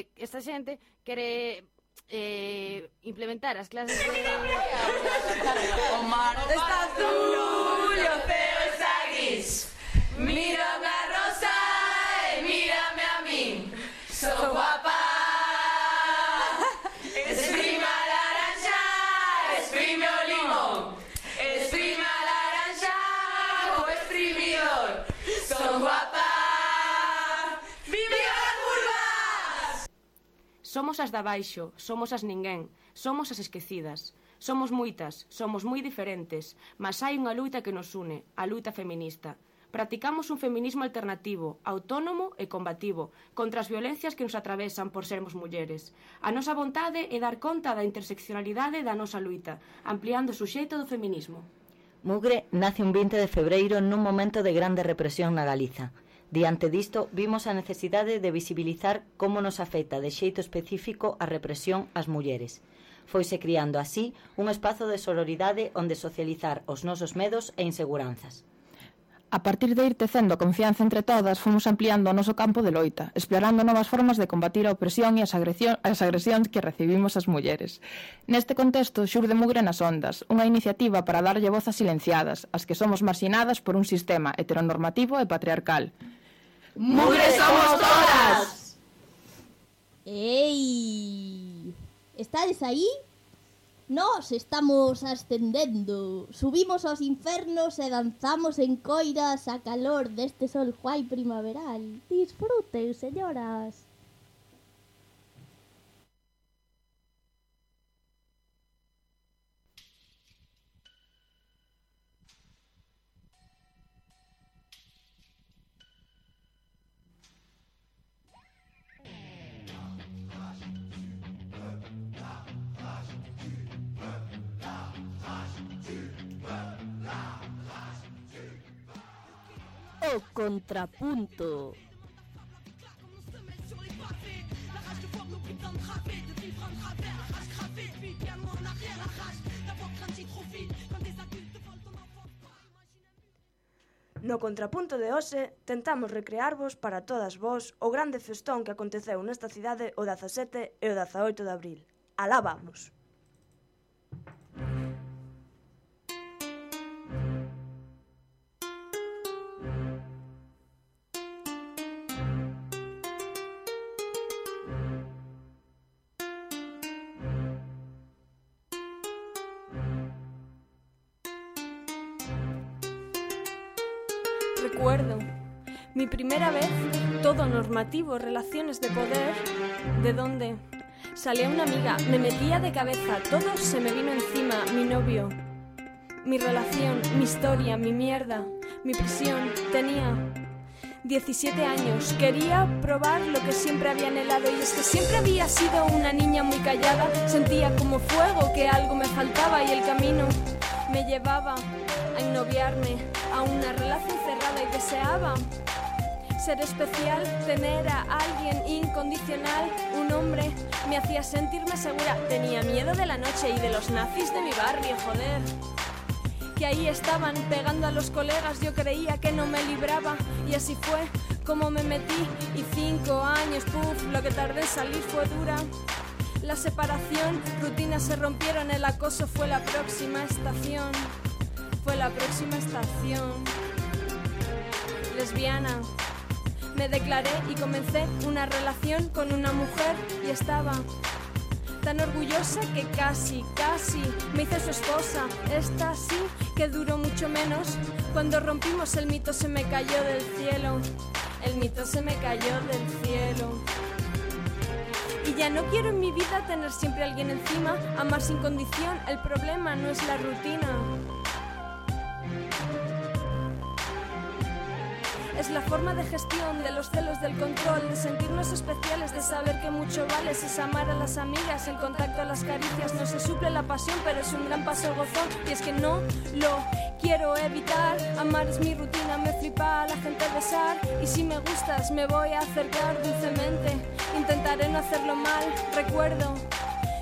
eh, esta xente quere eh, implementar as clases de... o mar está azul, o céu está gris, mira Somos as da baixo, somos as ninguén, somos as esquecidas. Somos moitas, somos moi diferentes, mas hai unha luita que nos une, a luita feminista. Practicamos un feminismo alternativo, autónomo e combativo, contra as violencias que nos atravesan por sermos mulleres. A nosa vontade é dar conta da interseccionalidade da nosa luita, ampliando o suxeito do feminismo. Mugre nace un 20 de febreiro nun momento de grande represión na Galiza. Diante disto, vimos a necesidade de visibilizar como nos afecta de xeito específico a represión ás mulleres. Foise criando así un espazo de sororidade onde socializar os nosos medos e inseguranzas. A partir de ir tecendo a confianza entre todas, fomos ampliando o noso campo de loita, explorando novas formas de combatir a opresión e as, agresión, as agresións que recibimos as mulleres. Neste contexto, xurde Mugre nas Ondas, unha iniciativa para darlle voz a silenciadas, as que somos marxinadas por un sistema heteronormativo e patriarcal. Mugre somos todas! Ei! Estades aí? Nós estamos ascendendo, subimos aos infernos e danzamos en coiras a calor deste sol guai primaveral. Disfruten, señoras. O contrapunto. No contrapunto de hoxe, tentamos recrearvos para todas vós o grande festón que aconteceu nesta cidade o 17 e o 18 de abril. Alá vamos! Primera vez, todo normativo, relaciones de poder, de dónde salía una amiga, me metía de cabeza, todo se me vino encima, mi novio, mi relación, mi historia, mi mierda, mi prisión, tenía 17 años, quería probar lo que siempre había anhelado y es que siempre había sido una niña muy callada, sentía como fuego que algo me faltaba y el camino me llevaba a ennoviarme a una relación cerrada y deseaba ser especial, tener a alguien incondicional, un hombre me hacía sentirme segura, tenía miedo de la noche y de los nazis de mi barrio, joder. Que ahí estaban pegando a los colegas, yo creía que no me libraba y así fue como me metí y cinco años, puff, lo que tardé en salir fue dura. La separación, rutinas se rompieron, el acoso fue la próxima estación. Fue la próxima estación. Lesbiana. Me declaré y comencé una relación con una mujer y estaba tan orgullosa que casi, casi me hice su esposa. Esta sí que duró mucho menos. Cuando rompimos el mito se me cayó del cielo. El mito se me cayó del cielo. Y ya no quiero en mi vida tener siempre a alguien encima, amar sin condición. El problema no es la rutina. Es la forma de gestión de los celos del control, de sentirnos especiales, de saber que mucho vale es amar a las amigas, el contacto a las caricias, no se suple la pasión, pero es un gran paso gozón. Y es que no lo quiero evitar, amar es mi rutina, me flipa a la gente besar. Y si me gustas, me voy a acercar dulcemente, intentaré no hacerlo mal, recuerdo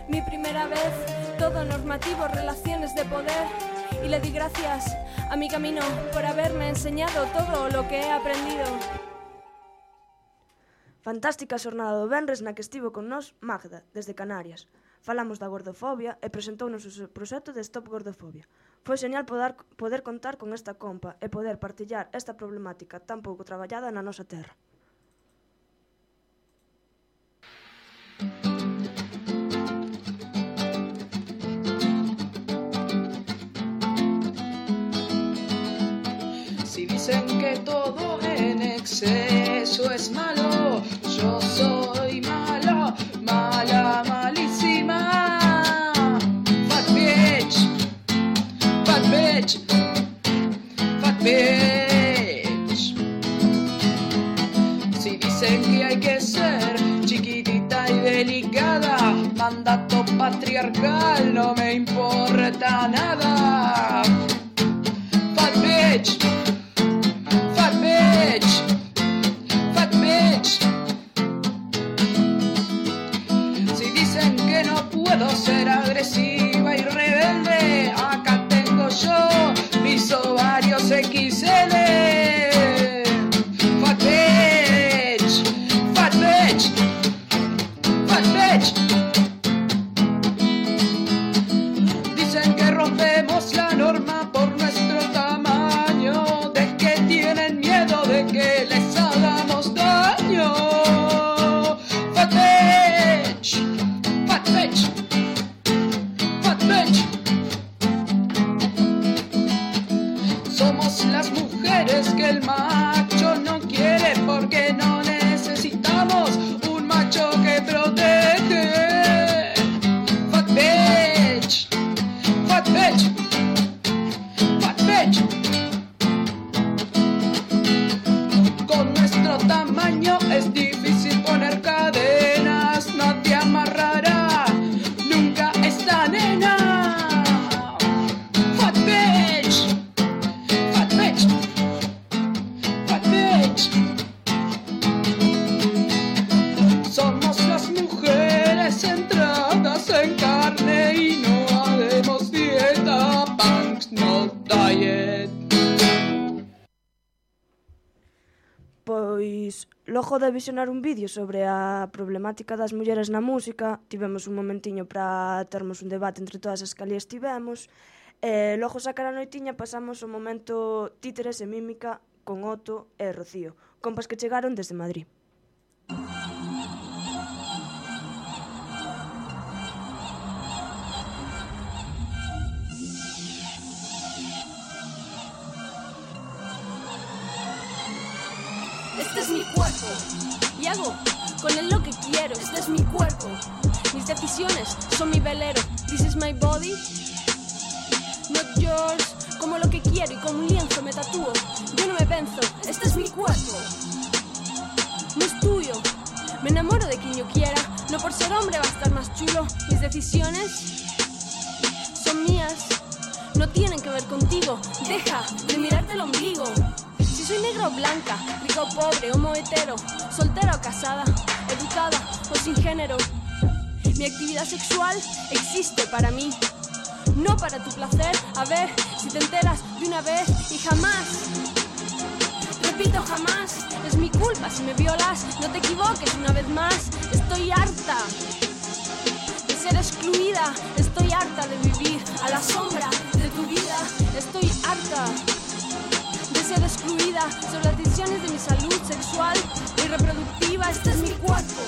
mi primera vez, todo normativo, relaciones de poder. y le di gracias a mi camino por haberme enseñado todo lo que he aprendido. Fantástica xornada do Benres na que estivo con nós Magda, desde Canarias. Falamos da gordofobia e presentounos o seu proxecto de Stop Gordofobia. Foi señal poder, poder contar con esta compa e poder partillar esta problemática tan pouco traballada na nosa terra. Si dicen que todo en exceso es malo, yo soy malo, mala, malísima. Fat bitch, fat bitch, fat bitch. Si dicen que hay que ser chiquitita y delicada, mandato patriarcal, no me importa nada. Fat bitch. acabo de visionar un vídeo sobre a problemática das mulleres na música. Tivemos un momentiño para termos un debate entre todas as que ali estivemos. E logo sacar a noitiña pasamos o momento títeres e mímica con Otto e Rocío, compas que chegaron desde Madrid. Con él lo que quiero. Este es mi cuerpo. Mis decisiones son mi velero. This is my body, not yours. Como lo que quiero y como un lienzo me tatúo. Yo no me venzo. Este es mi cuerpo. No es tuyo. Me enamoro de quien yo quiera. No por ser hombre va a estar más chulo. Mis decisiones son mías. No tienen que ver contigo. Deja de mirarte el ombligo. Soy negra o blanca, rica o pobre, homo hetero, soltera o casada, educada o sin género. Mi actividad sexual existe para mí, no para tu placer. A ver si te enteras de una vez y jamás. Repito, jamás. Es mi culpa si me violas. No te equivoques una vez más. Estoy harta de ser excluida. Estoy harta de vivir a la sombra de tu vida. Estoy harta de ser excluida sobre las decisiones de mi salud sexual y reproductiva. Este es mi cuerpo,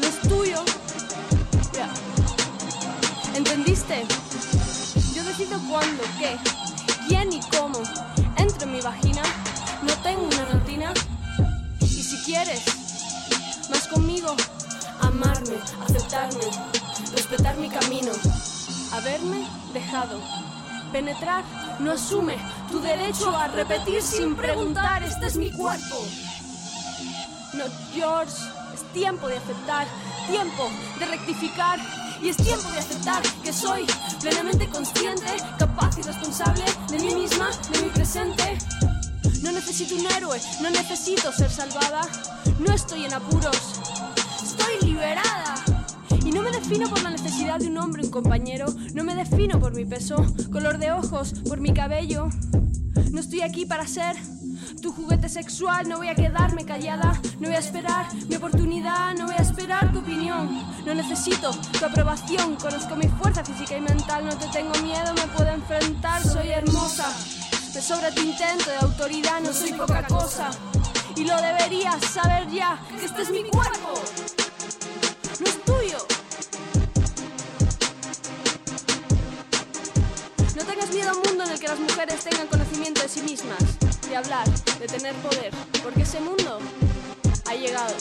no es tuyo. Ya. ¿Entendiste? Yo decido cuándo, qué, quién y cómo entro en mi vagina. No tengo una rutina. Y si quieres, más conmigo, amarme, aceptarme, respetar mi camino, haberme dejado penetrar no asume tu derecho a repetir sin preguntar. Este es mi cuerpo. No yours. Es tiempo de aceptar, tiempo de rectificar. Y es tiempo de aceptar que soy plenamente consciente, capaz y responsable de mí misma, de mi presente. No necesito un héroe, no necesito ser salvada. No estoy en apuros, estoy liberada. Y no me defino por la necesidad de un hombre, un compañero. No me defino por mi peso, color de ojos, por mi cabello. No estoy aquí para ser tu juguete sexual, no voy a quedarme callada, no voy a esperar mi oportunidad, no voy a esperar tu opinión, no necesito tu aprobación, conozco mi fuerza física y mental, no te tengo miedo, me puedo enfrentar, soy hermosa, me sobra tu intento de autoridad, no soy poca cosa, y lo deberías saber ya, que este es mi cuerpo, que las mujeres tengan conocimiento de sí mismas, de hablar, de tener poder, porque ese mundo ha llegado.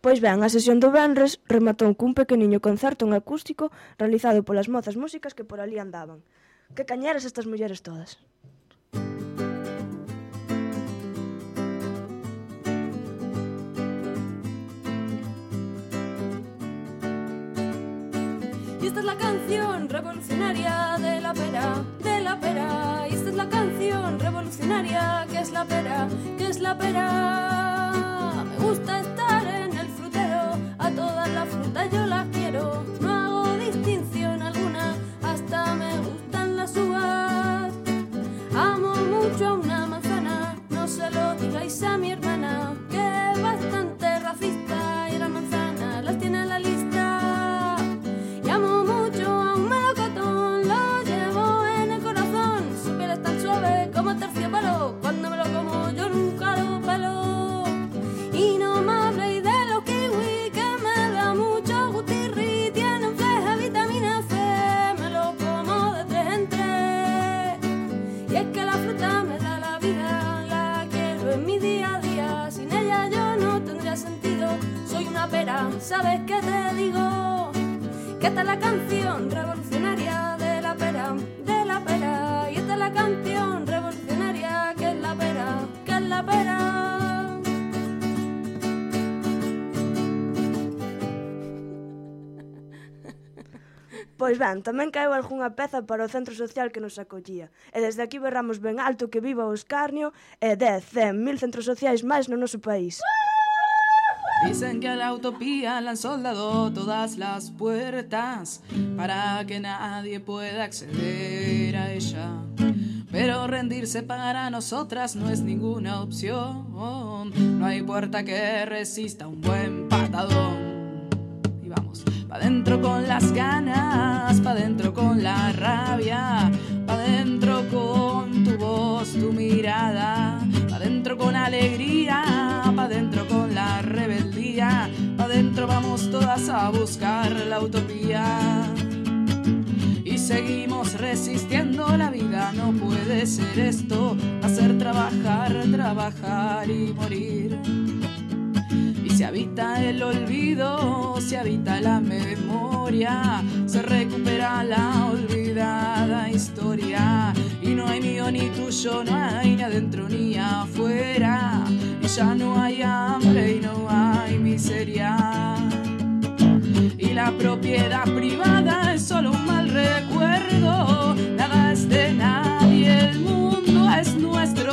Pois ben, a sesión do Benres rematou cun pequeniño concerto en acústico realizado polas mozas músicas que por ali andaban. Que cañeras estas mulleres todas! Y esta es la canción revolucionaria de la pera, de la pera. Y esta es la canción revolucionaria que es la pera, que es la pera. Me gusta estar en el frutero, a todas las frutas yo las quiero. Pois ben, tamén caeu algunha peza para o centro social que nos acollía. E desde aquí berramos ben alto que viva o escarnio e 10, 100, mil centros sociais máis no noso país. Dicen que a la utopía la han soldado todas las puertas para que nadie pueda acceder a ella. Pero rendirse para nosotras no es ninguna opción. No hay puerta que resista un buen patadón. Pa' dentro con las ganas, pa' dentro con la rabia, pa' dentro con tu voz, tu mirada, pa' dentro con alegría, pa' dentro con la rebeldía, pa' dentro vamos todas a buscar la utopía. Y seguimos resistiendo la vida, no puede ser esto, hacer trabajar, trabajar y morir. Se habita el olvido, se habita la memoria, se recupera la olvidada historia. Y no hay mío ni tuyo, no hay ni adentro ni afuera. Y ya no hay hambre y no hay miseria. Y la propiedad privada es solo un mal recuerdo, nada es de nadie, el mundo es nuestro.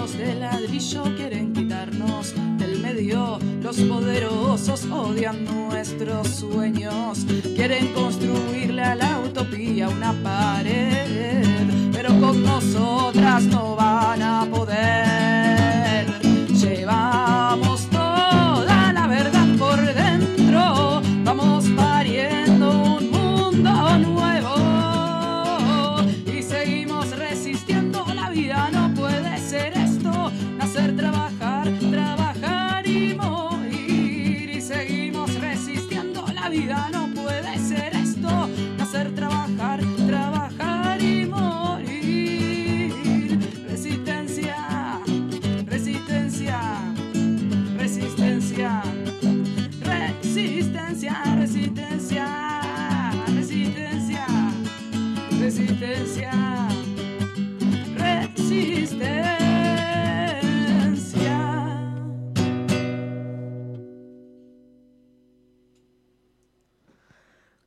Vestidos de ladrillo quieren quitarnos del medio. Los poderosos odian nuestros sueños. Quieren construirle a la utopía una pared. Pero con nosotras no van a poder. Llevamos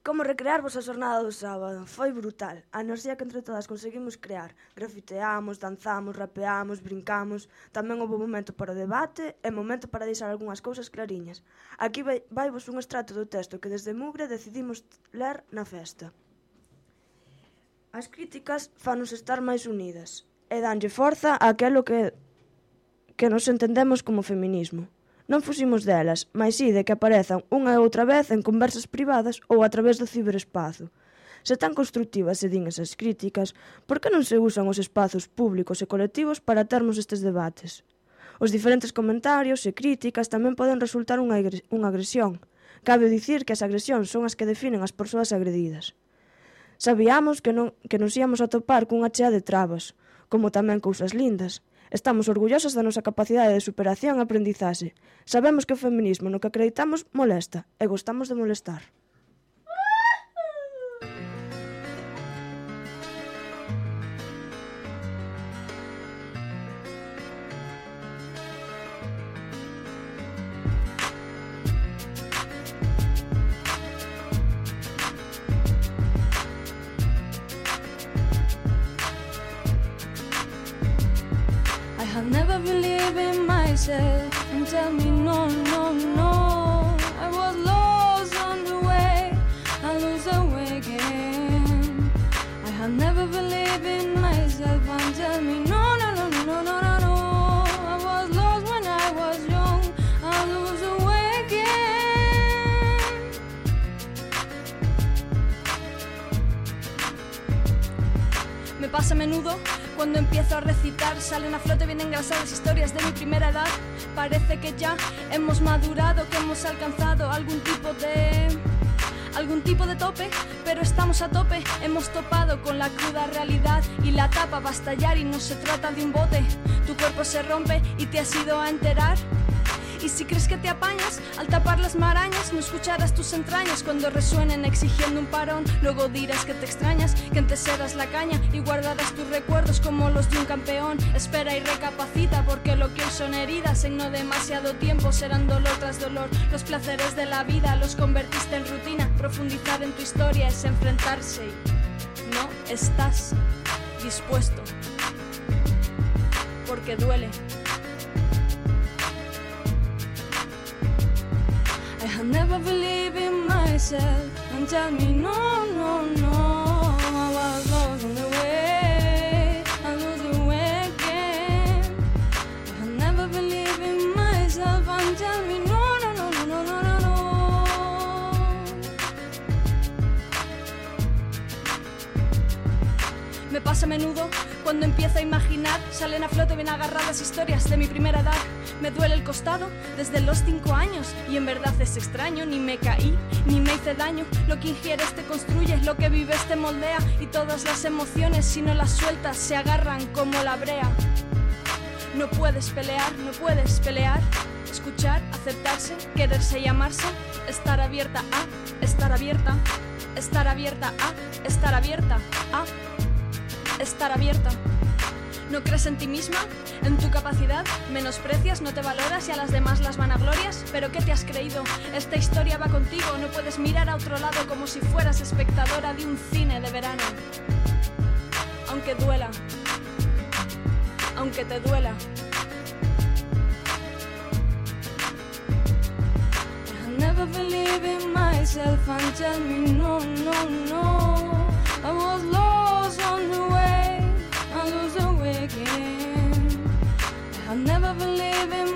Como recrearvos a xornada do sábado? Foi brutal. A enerxía que entre todas conseguimos crear. Grafiteamos, danzamos, rapeamos, brincamos. Tamén houve momento para o debate e momento para deixar algunhas cousas clariñas. Aquí vai, vai vos un extrato do texto que desde Mugre decidimos ler na festa. As críticas fanos estar máis unidas e danlle forza a aquelo que, que nos entendemos como feminismo. Non fuximos delas, mais si de que aparezan unha e outra vez en conversas privadas ou a través do ciberespazo. Se tan constructivas se din esas críticas, por que non se usan os espazos públicos e colectivos para termos estes debates? Os diferentes comentarios e críticas tamén poden resultar unha agresión. Cabe dicir que as agresións son as que definen as persoas agredidas. Sabíamos que non, que nos íamos a topar cunha chea de trabas, como tamén cousas lindas, Estamos orgullosas da nosa capacidade de superación e aprendizaxe. Sabemos que o feminismo no que acreditamos molesta e gostamos de molestar. Never believe in myself and tell me no, no, no. I was lost on the way, I lose the way again. I'll never believe in myself and tell me no, no, no, no, no, no, no. I was lost when I was young, I lose the way again. Me pasa a menudo cuando empiezo a recitar, salen a flote bien engrasadas historias de mi primera edad. Parece que ya hemos madurado, que hemos alcanzado algún tipo de. algún tipo de tope, pero estamos a tope. Hemos topado con la cruda realidad y la tapa va a estallar y no se trata de un bote. Tu cuerpo se rompe y te has ido a enterar. Y si crees que te apañas al tapar las marañas, no escucharás tus entrañas cuando resuenen exigiendo un parón. Luego dirás que te extrañas, que antes eras la caña y guardarás tus recuerdos como los de un campeón. Espera y recapacita porque lo que hoy son heridas en no demasiado tiempo serán dolor tras dolor. Los placeres de la vida los convertiste en rutina. Profundizar en tu historia es enfrentarse y no estás dispuesto porque duele. Never believe in myself. And tell me no, no, no. No, no, no, no, no, no, no, pasa menudo cuando empiezo a imaginar, salen a flote bien agarradas historias de mi primera edad. Me duele el costado desde los cinco años y en verdad es extraño, ni me caí, ni me hice daño. Lo que ingieres te construye, lo que vives te moldea y todas las emociones si no las sueltas se agarran como la brea. No puedes pelear, no puedes pelear. Escuchar, aceptarse, quererse y amarse. Estar abierta a, estar abierta, estar abierta a, estar abierta a estar abierta. ¿No crees en ti misma? ¿En tu capacidad? ¿Menosprecias? ¿No te valoras y a las demás las vanaglorias? ¿Pero qué te has creído? Esta historia va contigo, no puedes mirar a otro lado como si fueras espectadora de un cine de verano. Aunque duela, aunque te duela. Never believe in myself no, no, no. Me.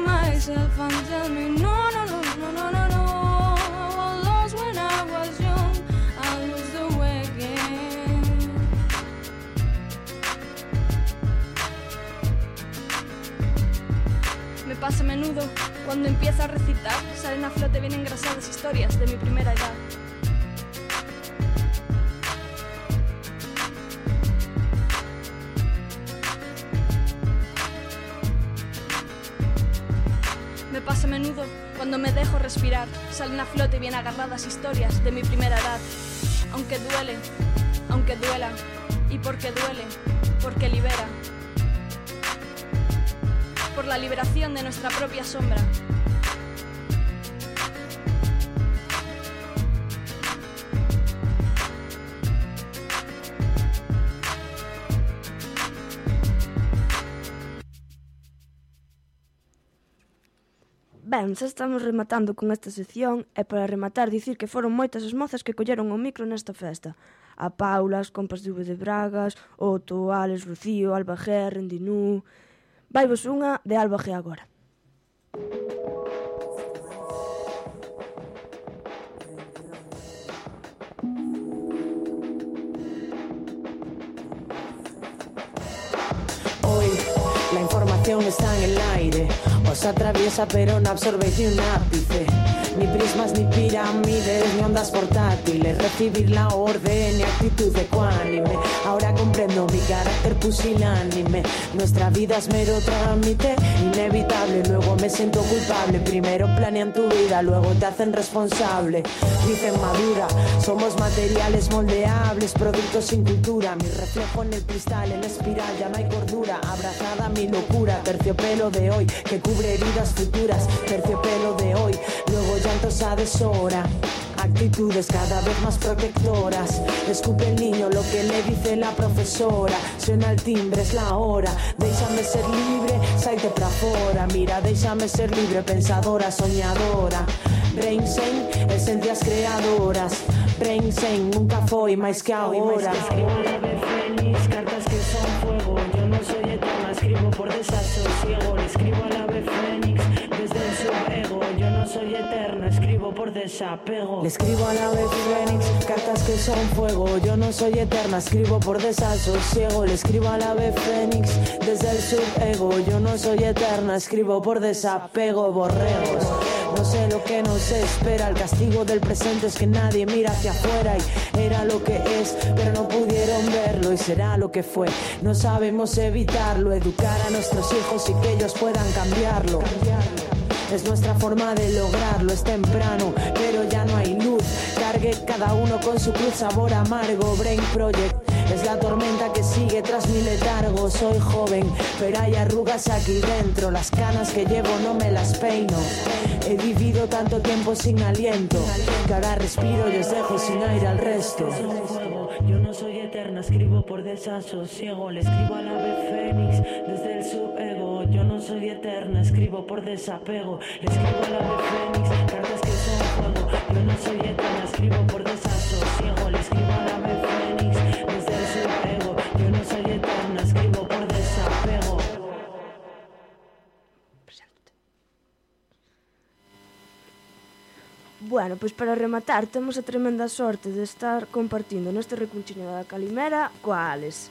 Me pasa a menudo cuando empiezo a recitar, salen a flote bien engrasadas historias de mi primera edad. A menudo cuando me dejo respirar, salen a flote bien agarradas historias de mi primera edad. Aunque duele, aunque duela, y porque duele, porque libera. Por la liberación de nuestra propia sombra. Ben, xa estamos rematando con esta sección e para rematar dicir que foron moitas as mozas que colleron o micro nesta festa. A Paula, as compas de V de Bragas, Otto, Alex, Lucío, Alba G, Rendinú... Vai vos unha de Alba G agora. Música información está en el aire, os atraviesa pero no absorbe ni un ápice. Ni prismas, ni pirámides, ni ondas portátiles. Recibir la orden y actitud ecuánime. Ahora comprendo mi carácter pusilánime. Nuestra vida es mero trámite, inevitable. Luego me siento culpable. Primero planean tu vida, luego te hacen responsable. Dicen madura, somos materiales moldeables, productos sin cultura. Mi reflejo en el cristal, en la espiral, ya no hay cordura. Abrazada mi locura, terciopelo de hoy que cubre heridas futuras. Terciopelo de hoy, luego llantos a deshora. Actitudes cada vez más protectoras. Escupe el niño lo que le dice la profesora. Suena el timbre, es la hora. Déjame ser libre, saite para fora. Mira, déjame ser libre, pensadora, soñadora. Brain Sen, esencias creadoras. Brain Sen, nunca foi máis que ahora. Escribo la de Fénix, cartas que son fuego. Yo no soy eterna, escribo por desasosiego. Escribo a la vez Le escribo a la vez Fénix, cartas que son fuego. Yo no soy eterna, escribo por desasosiego. Le escribo a la vez Fénix, desde el subego. Yo no soy eterna, escribo por desapego. Borregos. No sé lo que nos espera, el castigo del presente es que nadie mira hacia afuera y era lo que es, pero no pudieron verlo y será lo que fue. No sabemos evitarlo, educar a nuestros hijos y que ellos puedan cambiarlo. Es nuestra forma de lograrlo, es temprano, pero ya no hay luz. Cargue cada uno con su cruz, sabor amargo, Brain Project. Es la tormenta que sigue tras mi letargo. Soy joven, pero hay arrugas aquí dentro. Las canas que llevo no me las peino. He vivido tanto tiempo sin aliento que ahora respiro y os dejo sin aire al resto. Yo no soy eterna, escribo por desasosiego. Le escribo a la vez Fénix desde el subego. Yo no soy eterna, escribo por desapego. Le escribo a la vez Fénix, cartas que son fuego. Yo no soy eterna, escribo por desasosiego. Bueno, pois para rematar, temos a tremenda sorte de estar compartindo neste recunchiño da Calimera coa Ales,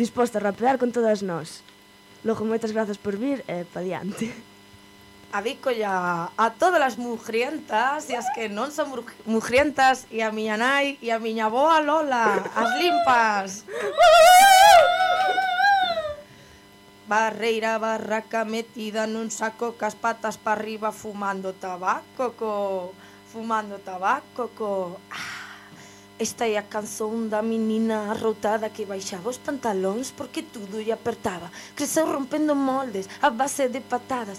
disposta a rapear con todas nós. Logo, moitas grazas por vir e pa diante. A ya a todas as mugrientas e as que non son mugrientas e a miña nai e a miña boa Lola, as limpas. Barreira barraca metida nun saco cas patas para arriba fumando tabaco co fumando tabaco co... Ah, esta é a canción da menina arrotada que baixaba os pantalóns porque tudo lle apertaba. Creceu rompendo moldes a base de patadas.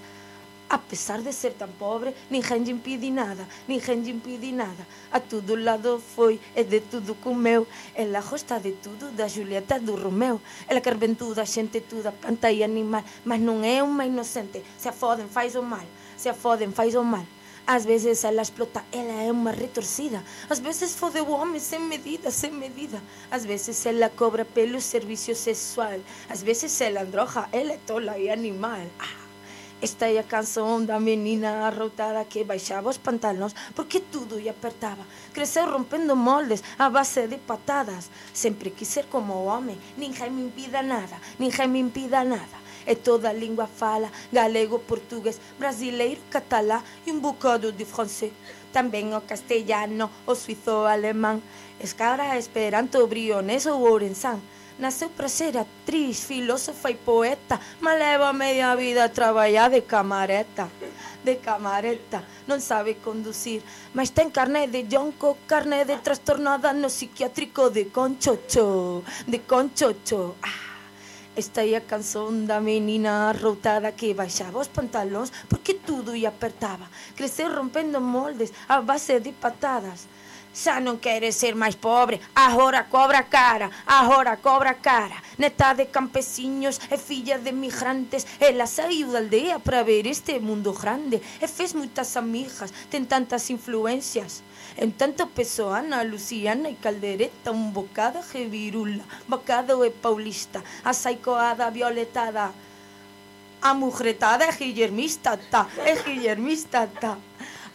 A pesar de ser tan pobre, ninguén lle impidi nada, ninguén lle impidi nada. A todo lado foi e de tudo comeu. Ela gosta de tudo, da Julieta do Romeu. Ela quer ben tudo, a xente toda, planta e animal, mas non é unha inocente. Se a foden fais o mal, se a foden fais o mal. Às vezes ela explota, ela é uma retorcida. Às vezes fode o homem sem medida, sem medida. Às vezes ela cobra pelo serviço sexual. Às vezes ela androja, ela é tola e animal. Ah, esta é a canção da menina arrotada que baixava os pantalões porque tudo lhe apertava. Cresceu rompendo moldes à base de patadas. Sempre quis ser como homem, ninguém me impida nada, ninguém me impida nada. e toda a língua fala, galego, português, brasileiro, catalá e um bocado de francês. Também o castelhano, o suíço, o alemão, escara, esperanto, brionês ou ourensão. Nasceu para ser atriz, filósofa e poeta, mas leva media vida a trabalhar de camareta. De camareta, non sabe conducir, mas ten carné de yonco, carné de trastornada no psiquiátrico de conchocho, de conchocho. Ah. Esta é a canción da menina arroutada que baixaba os pantalóns porque tudo lle apertaba. Creceu rompendo moldes a base de patadas. Xa non quere ser máis pobre, agora cobra cara, agora cobra cara. Neta de campesiños e filla de migrantes, ela saiu da aldea para ver este mundo grande e fez moitas amigas, ten tantas influencias. Entanto Ana, Luciana y Caldereta, un bocado revirula, bocado é paulista, a saicoada violetada, a mujretada é guillermista, tá, é guillermista, tá.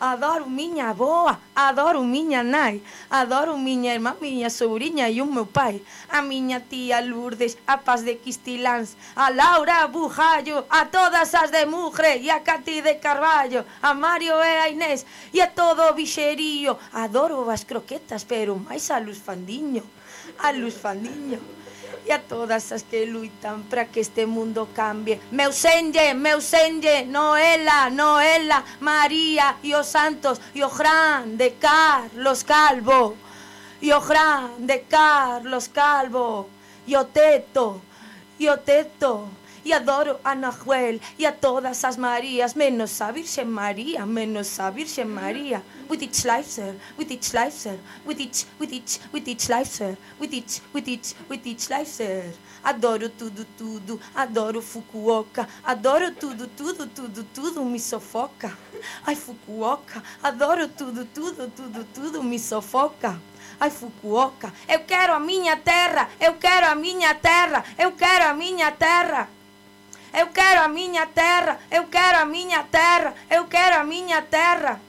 adoro miña boa, adoro miña nai, adoro miña irmã, miña sobrinha e o meu pai, a miña tía Lourdes, a Paz de Quistiláns, a Laura Bujallo, a todas as de Mugre e a Cati de Carballo, a Mario e a Inés e a todo o bixerío, adoro as croquetas, pero máis a Luz Fandiño, a Luz Fandiño. E a todas as que luitan para que este mundo cambie. Meu senlle, meu senlle, Noela, Noela, María e os santos, e o gran de Carlos Calvo, e o gran de Carlos Calvo, e o teto, e o teto, e adoro a Nahuel e a todas as Marías, menos a Virxe María, menos a Virxe María. With each life, sir, with each life, sir, with each, with each, with each life, sir, with each, with each, with each life, sir. Adoro tudo, tudo, adoro Fukuoka, adoro tudo, tudo, tudo, tudo me sufoca. Ai, Fukuoka, adoro tudo, tudo, tudo, tudo me sufoca. Ai, Fukuoka, eu quero a minha terra, eu quero a minha terra, eu quero a minha terra. Eu quero a minha terra, eu quero a minha terra, eu quero a minha terra.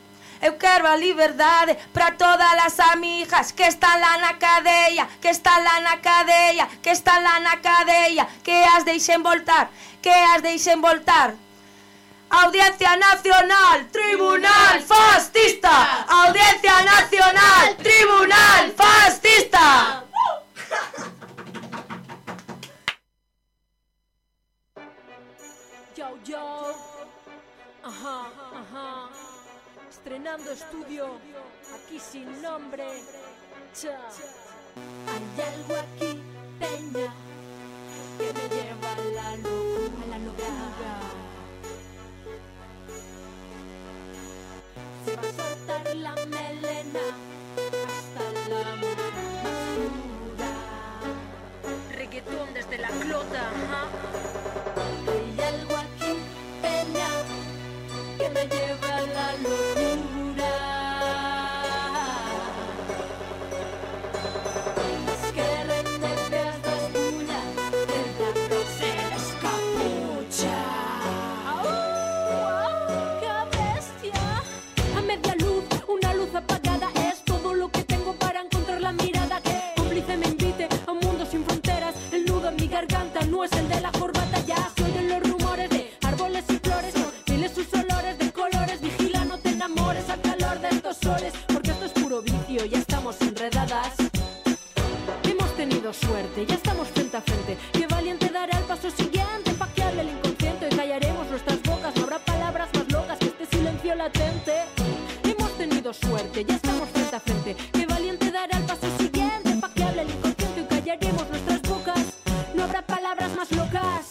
Eu quero a liberdade para todas as amigas que están lá na cadeia, que están lá na cadeia, que están lá na cadeia, que as deixen voltar, que as deixen voltar. Audiencia Nacional, Tribunal Fascista. Audiencia Nacional, Tribunal Fascista. Yo, yo. Ajá, ajá. Estrenando estudio, aquí sin nombre. Cha. Hay algo aquí, peña, que me lleva a la locura. A la locura. Se va a soltar la melena hasta la oscura. Reggaetón desde la clota, ajá. Ya estamos frente a frente. Qué valiente dará el paso siguiente pa' que hable el inconsciente. Y callaremos nuestras bocas, no habrá palabras más locas que este silencio latente. Hemos tenido suerte, ya estamos frente a frente. Qué valiente dará el paso siguiente pa' el inconsciente. Y callaremos nuestras bocas, no habrá palabras más locas.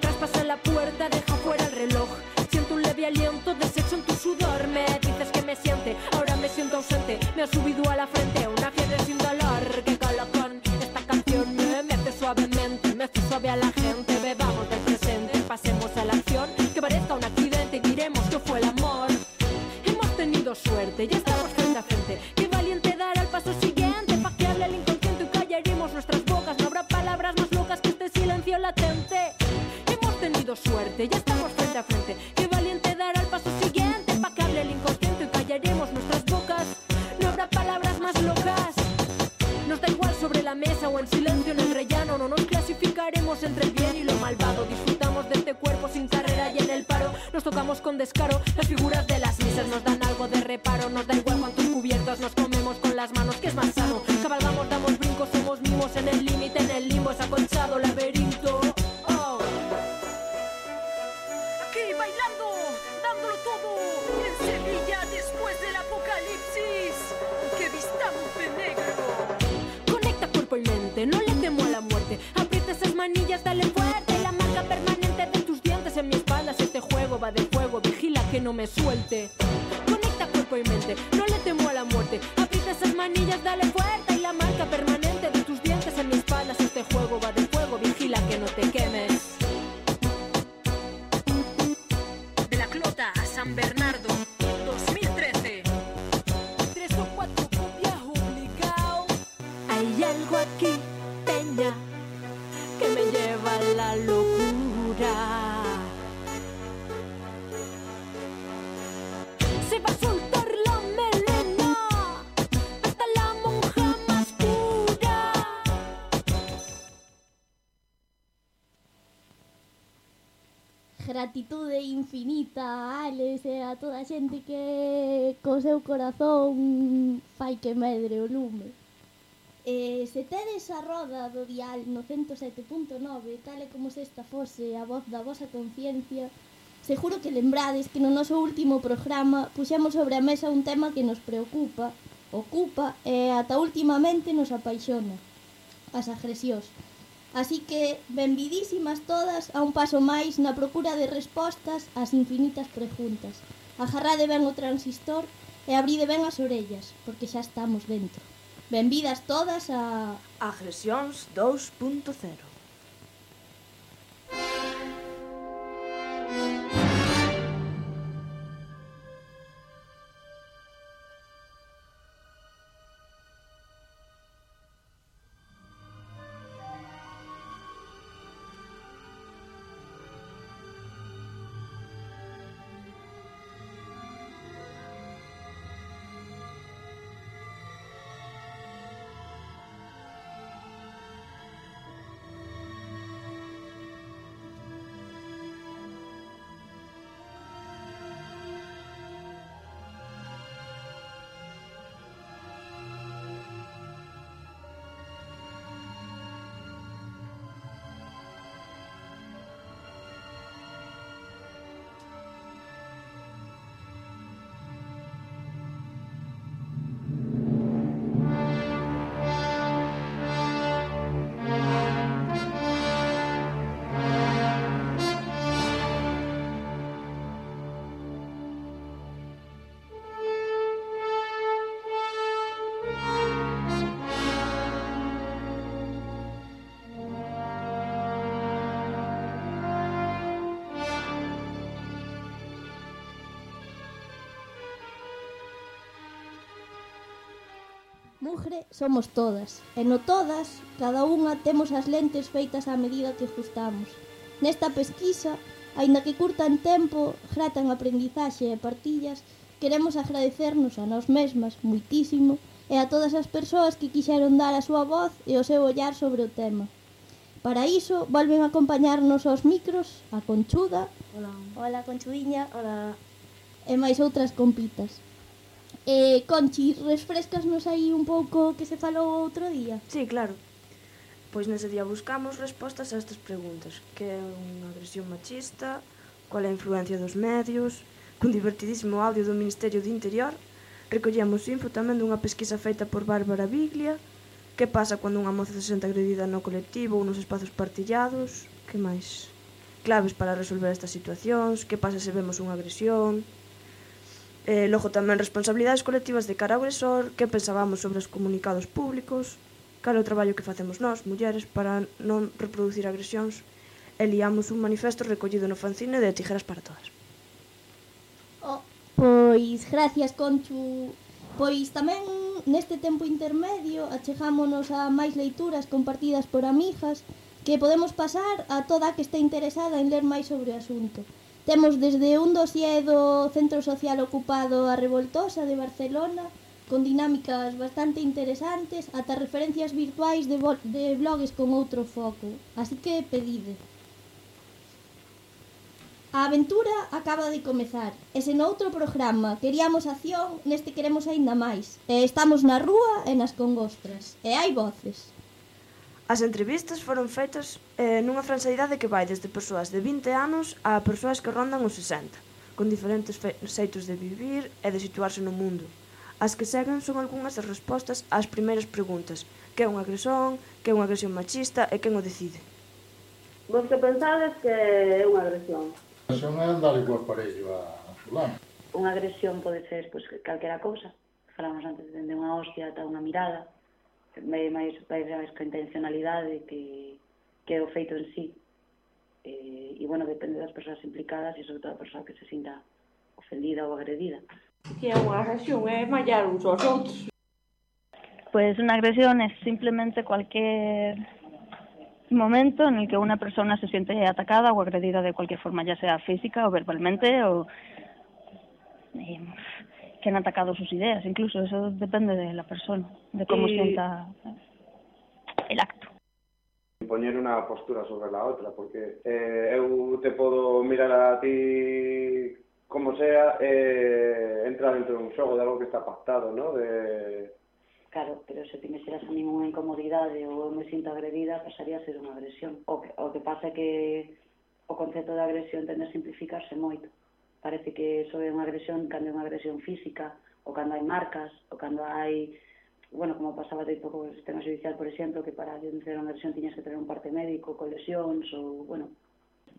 Traspasa la puerta, deja fuera el reloj. Siento un leve aliento de sexo en tu sudor. Me dices que me siente, ahora me siento ausente. Me ha subido a la frente a Alex e a toda a xente que co seu corazón fai que medre o lume. E se tedes a roda do dial no 107.9, tal e como se esta fose a voz da vosa conciencia, seguro que lembrades que no noso último programa puxemos sobre a mesa un tema que nos preocupa, ocupa e ata últimamente nos apaixona, as agresións. Así que, benvidísimas todas a un paso máis na procura de respostas ás infinitas preguntas. Agarrade ben o transistor e abride ben as orellas, porque xa estamos dentro. Benvidas todas a... Agresións 2.0 Mugre somos todas, e no todas, cada unha temos as lentes feitas á medida que ajustamos. Nesta pesquisa, aínda que curta en tempo, grata en aprendizaxe e partillas, queremos agradecernos a nós mesmas muitísimo e a todas as persoas que quixeron dar a súa voz e o seu ollar sobre o tema. Para iso, volven a acompañarnos aos micros a Conchuda. Hola. Hola, Conchudiña. Hola. E máis outras compitas. Eh, Conchi, refrescasnos aí un pouco que se falou outro día? Sí, claro. Pois nese día buscamos respostas a estas preguntas Que é unha agresión machista Qual é a influencia dos medios Cun divertidísimo audio do Ministerio de Interior Recollemos info tamén dunha pesquisa feita por Bárbara Biglia Que pasa cando unha moza se sente agredida no colectivo ou nos espazos partillados Que máis? Claves para resolver estas situacións Que pasa se vemos unha agresión E logo tamén responsabilidades colectivas de cara ao agresor, que pensábamos sobre os comunicados públicos, cal o traballo que facemos nós, mulleres, para non reproducir agresións, e liamos un manifesto recollido no fanzine de Tijeras para Todas. Oh, pois, gracias, Conchu. Pois tamén neste tempo intermedio achegámonos a máis leituras compartidas por amigas que podemos pasar a toda a que este interesada en ler máis sobre o asunto. Temos desde un dossier do Centro Social Ocupado a Revoltosa de Barcelona, con dinámicas bastante interesantes, ata referencias virtuais de, de blogs con outro foco. Así que pedide. A aventura acaba de comezar, e sen outro programa queríamos acción, neste queremos aínda máis. E estamos na rúa e nas congostras, e hai voces. As entrevistas foron feitas eh, nunha fransaidade que vai desde persoas de 20 anos a persoas que rondan os 60, con diferentes xeitos de vivir e de situarse no mundo. As que seguen son algunhas das respostas ás primeiras preguntas, que é unha agresión, que é unha agresión machista e quen o decide. Vos que pensades que é unha agresión? A agresión é andar igual parello a fulano. Unha agresión pode ser pois, calquera cousa. Falamos antes de unha hostia ata unha mirada Vai máis, vai máis con intencionalidade que, que o feito en sí. Eh, e, bueno, depende das persoas implicadas e sobre todo a persoa que se sinta ofendida ou agredida. Que é unha agresión, é mallar uns aos outros. Pues una agresión es simplemente cualquier momento en el que una persona se siente atacada o agredida de cualquier forma, ya sea física o verbalmente o eh, que han atacado sus ideas, incluso eso depende de la persona, de cómo y... sienta el acto. Poñer unha postura sobre la outra, porque eh, eu te podo mirar a ti como sea, eh, entra dentro dun xogo de algo que está pactado, ¿no? De... Claro, pero se ti oh, me xeras a mí unha incomodidade ou eu me sinto agredida, pasaría a ser unha agresión. O que, o que pasa é que o concepto de agresión tende a simplificarse moito parece que só é unha agresión cando é unha agresión física, ou cando hai marcas, ou cando hai bueno, como pasaba de pouco o sistema judicial, por exemplo, que para denunciar unha agresión tiñas que tener un parte médico, colesións, ou, bueno...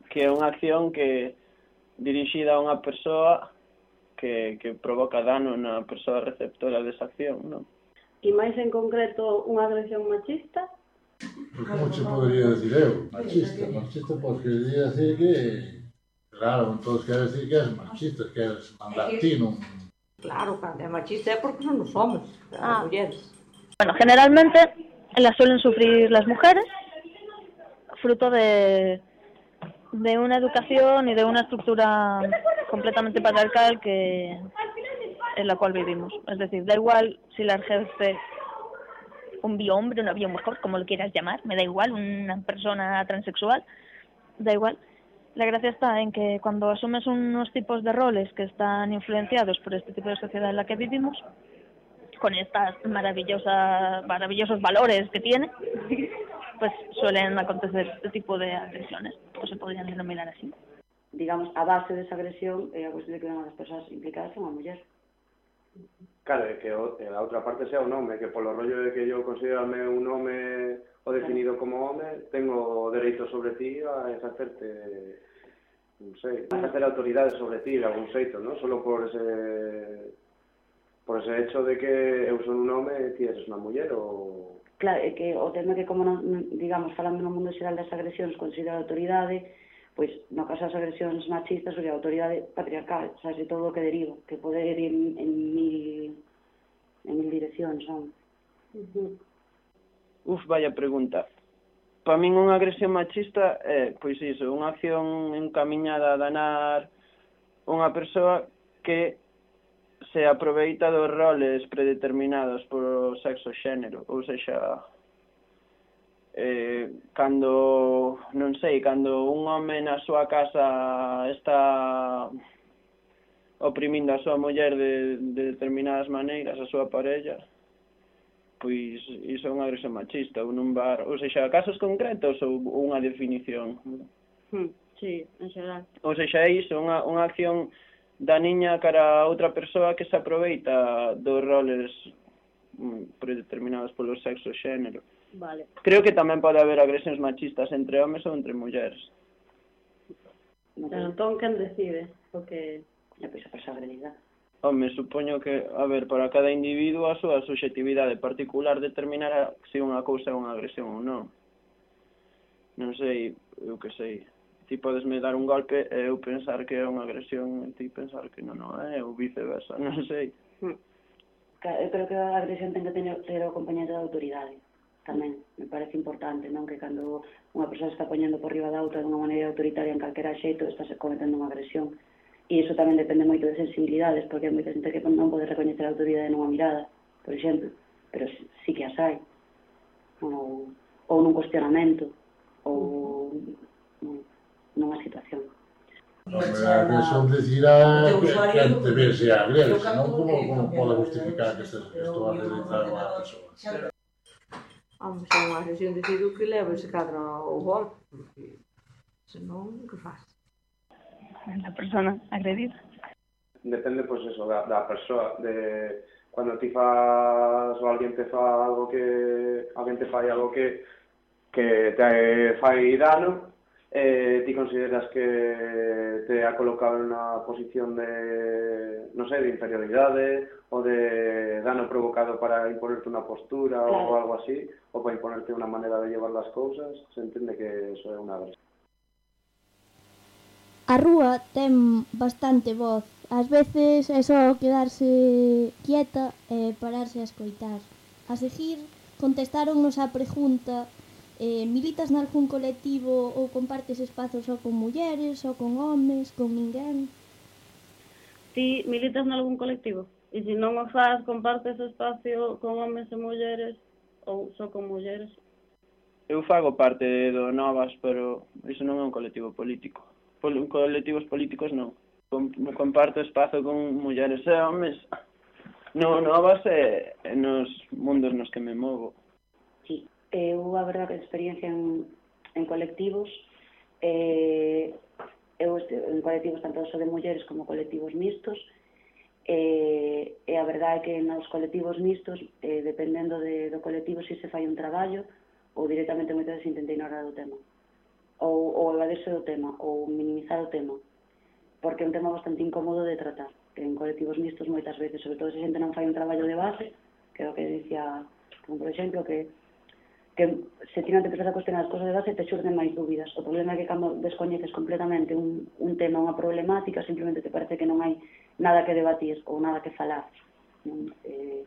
Que é unha acción que dirixida a unha persoa que, que provoca dano na persoa receptora desa acción, non? E máis en concreto, unha agresión machista? Como se podería decir eu? Machista, machista, porque diría decir que Claro, entón quer decir que és machista, que ti nun... Claro, é machista é porque non nos somos, Ah. as mulleres. Bueno, generalmente las suelen sufrir las mujeres, fruto de, de una educación y de una estructura completamente patriarcal que en la cual vivimos. Es decir, da igual si la ejerce un biohombre, una biomujer, como lo quieras llamar, me da igual, una persona transexual, da igual. La gracia está en que cuando asumes unos tipos de roles que están influenciados por este tipo de sociedad en la que vivimos, con estas maravillosas, maravillosos valores que tiene, pues suelen acontecer este tipo de agresiones, o se podrían denominar así. digamos, a base desa agresión é a cuestión de que unha das persoas implicadas é unha muller. Claro, que o, e a outra parte sea un home, que polo rollo de que yo considerame un home o definido como home, tengo dereito sobre ti a exercerte non sei, a exercer autoridade sobre ti de algún xeito, non? Solo por ese por ese hecho de que eu son un home e ti eres unha muller ou Claro, é que o tema que como non, digamos, falando no mundo xeral das agresións considera autoridade, pois no caso das agresións machistas, ou a autoridade patriarcal, sabes, de todo o que deriva, que pode ir en, en mil en mil direccións, non? Uh -huh. Uf, vaya pregunta. Para min unha agresión machista é, pois iso, unha acción encamiñada a danar unha persoa que se aproveita dos roles predeterminados por sexo xénero, ou sexa, eh, cando, non sei, cando un home na súa casa está oprimindo a súa muller de, de determinadas maneiras, a súa parella, pois iso é unha agresión machista ou nun bar, ou seja, casos concretos ou, unha definición. Hmm, sí, en xeral. Ou seja, é iso, unha, unha acción da niña cara a outra persoa que se aproveita dos roles mm, predeterminados polo sexo e xénero. Vale. Creo que tamén pode haber agresións machistas entre homes ou entre mulleres. Pero entón, quen decide? Porque... É pois a persoa agredida. Home, supoño que, a ver, para cada individuo a súa subjetividade particular determinará se unha cousa é unha agresión ou non. Non sei, eu que sei. Ti podesme dar un golpe e eu pensar que é unha agresión e ti pensar que non, non é, ou viceversa, non sei. Eu creo que a agresión ten que tener, ter o acompañante da autoridade tamén, me parece importante, non? Que cando unha persoa está poñendo por riba da outra de unha maneira autoritaria en calquera xeito, está se cometendo unha agresión E iso tamén depende moito de sensibilidades, porque hai moita xente que non pode recoñecer a autoridade nunha mirada, por exemplo, pero sí si que as hai. Ou, ou nun cuestionamento, ou nunha situación. Non, a cuestión de cidade que te ve se agrede, non? Como, como pode justificar que se estou a realizar unha persoa? Vamos é unha sesión de cido que leva ese cadro ao gol, porque senón, que faz? la persona agredida. Depende, pois, pues, eso, da, da persoa, de cando ti faz ou alguén te fa algo que alguén te fai algo que que te fai dano, eh, ti consideras que te ha colocado en una posición de, no sé, de inferioridade ou de dano provocado para imponerte unha postura claro. algo así, ou para imponerte unha maneira de llevar las cousas, se entende que eso é unha agresión. A rúa ten bastante voz. Ás veces é só quedarse quieta e pararse a escoitar. A seguir, contestáronnos a pregunta eh, militas nalgún colectivo ou compartes espazos só con mulleres, só con homes, con ninguén? Ti militas nalgún colectivo? E se non o faz, compartes espacio con homes e mulleres ou só con mulleres? Eu fago parte do Novas, pero iso non é un colectivo político colectivos políticos non. Comparto espazo con mulleres e homes no novas e, e nos mundos nos que me movo. Sí, eh, eu a verdade que experiencia en, en colectivos eh, eu en colectivos tanto só de mulleres como colectivos mixtos eh, e a verdade é que nos colectivos mixtos eh, dependendo de, do colectivo se se fai un traballo ou directamente moitas veces intentei ignorar o tema ou, ou evadirse do tema, ou minimizar o tema, porque é un tema bastante incómodo de tratar, que en colectivos mixtos moitas veces, sobre todo se xente non fai un traballo de base, creo que dicía, como por exemplo, que que se ti non te empezas a cuestionar as cosas de base te xurden máis dúbidas. O problema é que cando descoñeces completamente un, un tema, unha problemática, simplemente te parece que non hai nada que debatir ou nada que falar. Non? Eh,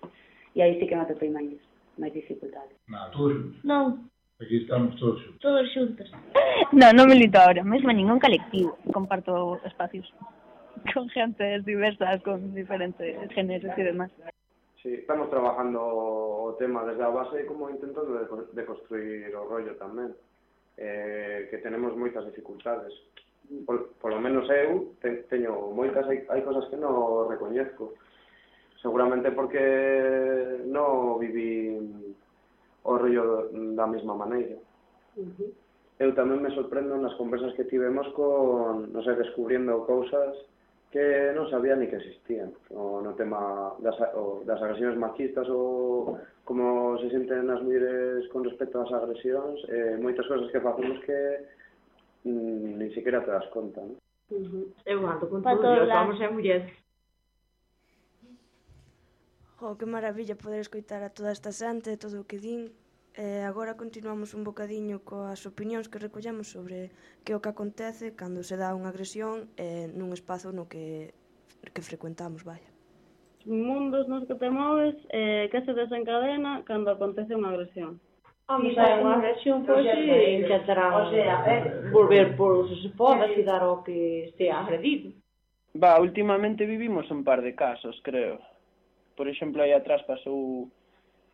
e aí sí que me atopei máis, máis dificultades. Natur? Non. Aquí estamos todos xuntos. Todos xuntos. Non, non milito ahora mesmo ningún colectivo. Comparto espacios con xentes diversas, con diferentes géneros e demás. Sí, estamos trabajando o tema desde a base e como intentando de, de construir o rollo tamén. Eh, que tenemos moitas dificultades. Por, por lo menos eu te, teño moitas, hai, hai cosas que non recoñezco. Seguramente porque non viví o rollo da mesma maneira. Uh -huh. Eu tamén me sorprendo nas conversas que tivemos con, non sei, descubriendo cousas que non sabía ni que existían, o no tema das, o, das agresións machistas ou como se senten as mulleres con respecto ás agresións, eh, moitas cousas que facemos que mm, ni siquiera te das conta, non? Uh -huh. Eu ando con todo, eu somos las... mulleres. Jo, que maravilla poder escoitar a toda esta xente, todo o que din. E agora continuamos un bocadiño coas opinións que recollemos sobre que o que acontece cando se dá unha agresión eh, nun espazo no que, que frecuentamos, vaya. Mundos nos que te moves, eh, que se desencadena cando acontece unha agresión. Home, se unha agresión pois intentarán o sea, eh, volver por os se poda e dar ao que estea agredido. Va, últimamente vivimos un par de casos, creo por exemplo, aí atrás pasou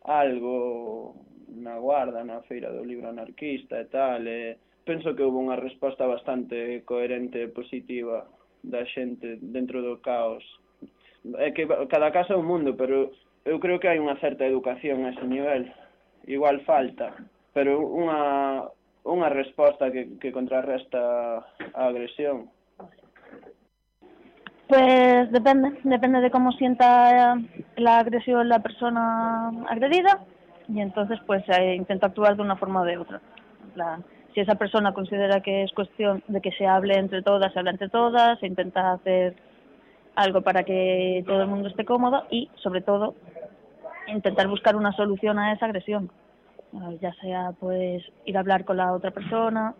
algo na guarda, na feira do libro anarquista e tal, e penso que houve unha resposta bastante coherente e positiva da xente dentro do caos. É que cada caso é un mundo, pero eu creo que hai unha certa educación a ese nivel. Igual falta, pero unha, unha resposta que, que contrarresta a agresión. Pues depende, depende de cómo sienta la agresión la persona agredida y entonces pues eh, intenta actuar de una forma o de otra. Si esa persona considera que es cuestión de que se hable entre todas, se habla entre todas, se intenta hacer algo para que todo el mundo esté cómodo y sobre todo intentar buscar una solución a esa agresión. Ya sea pues ir a hablar con la otra persona,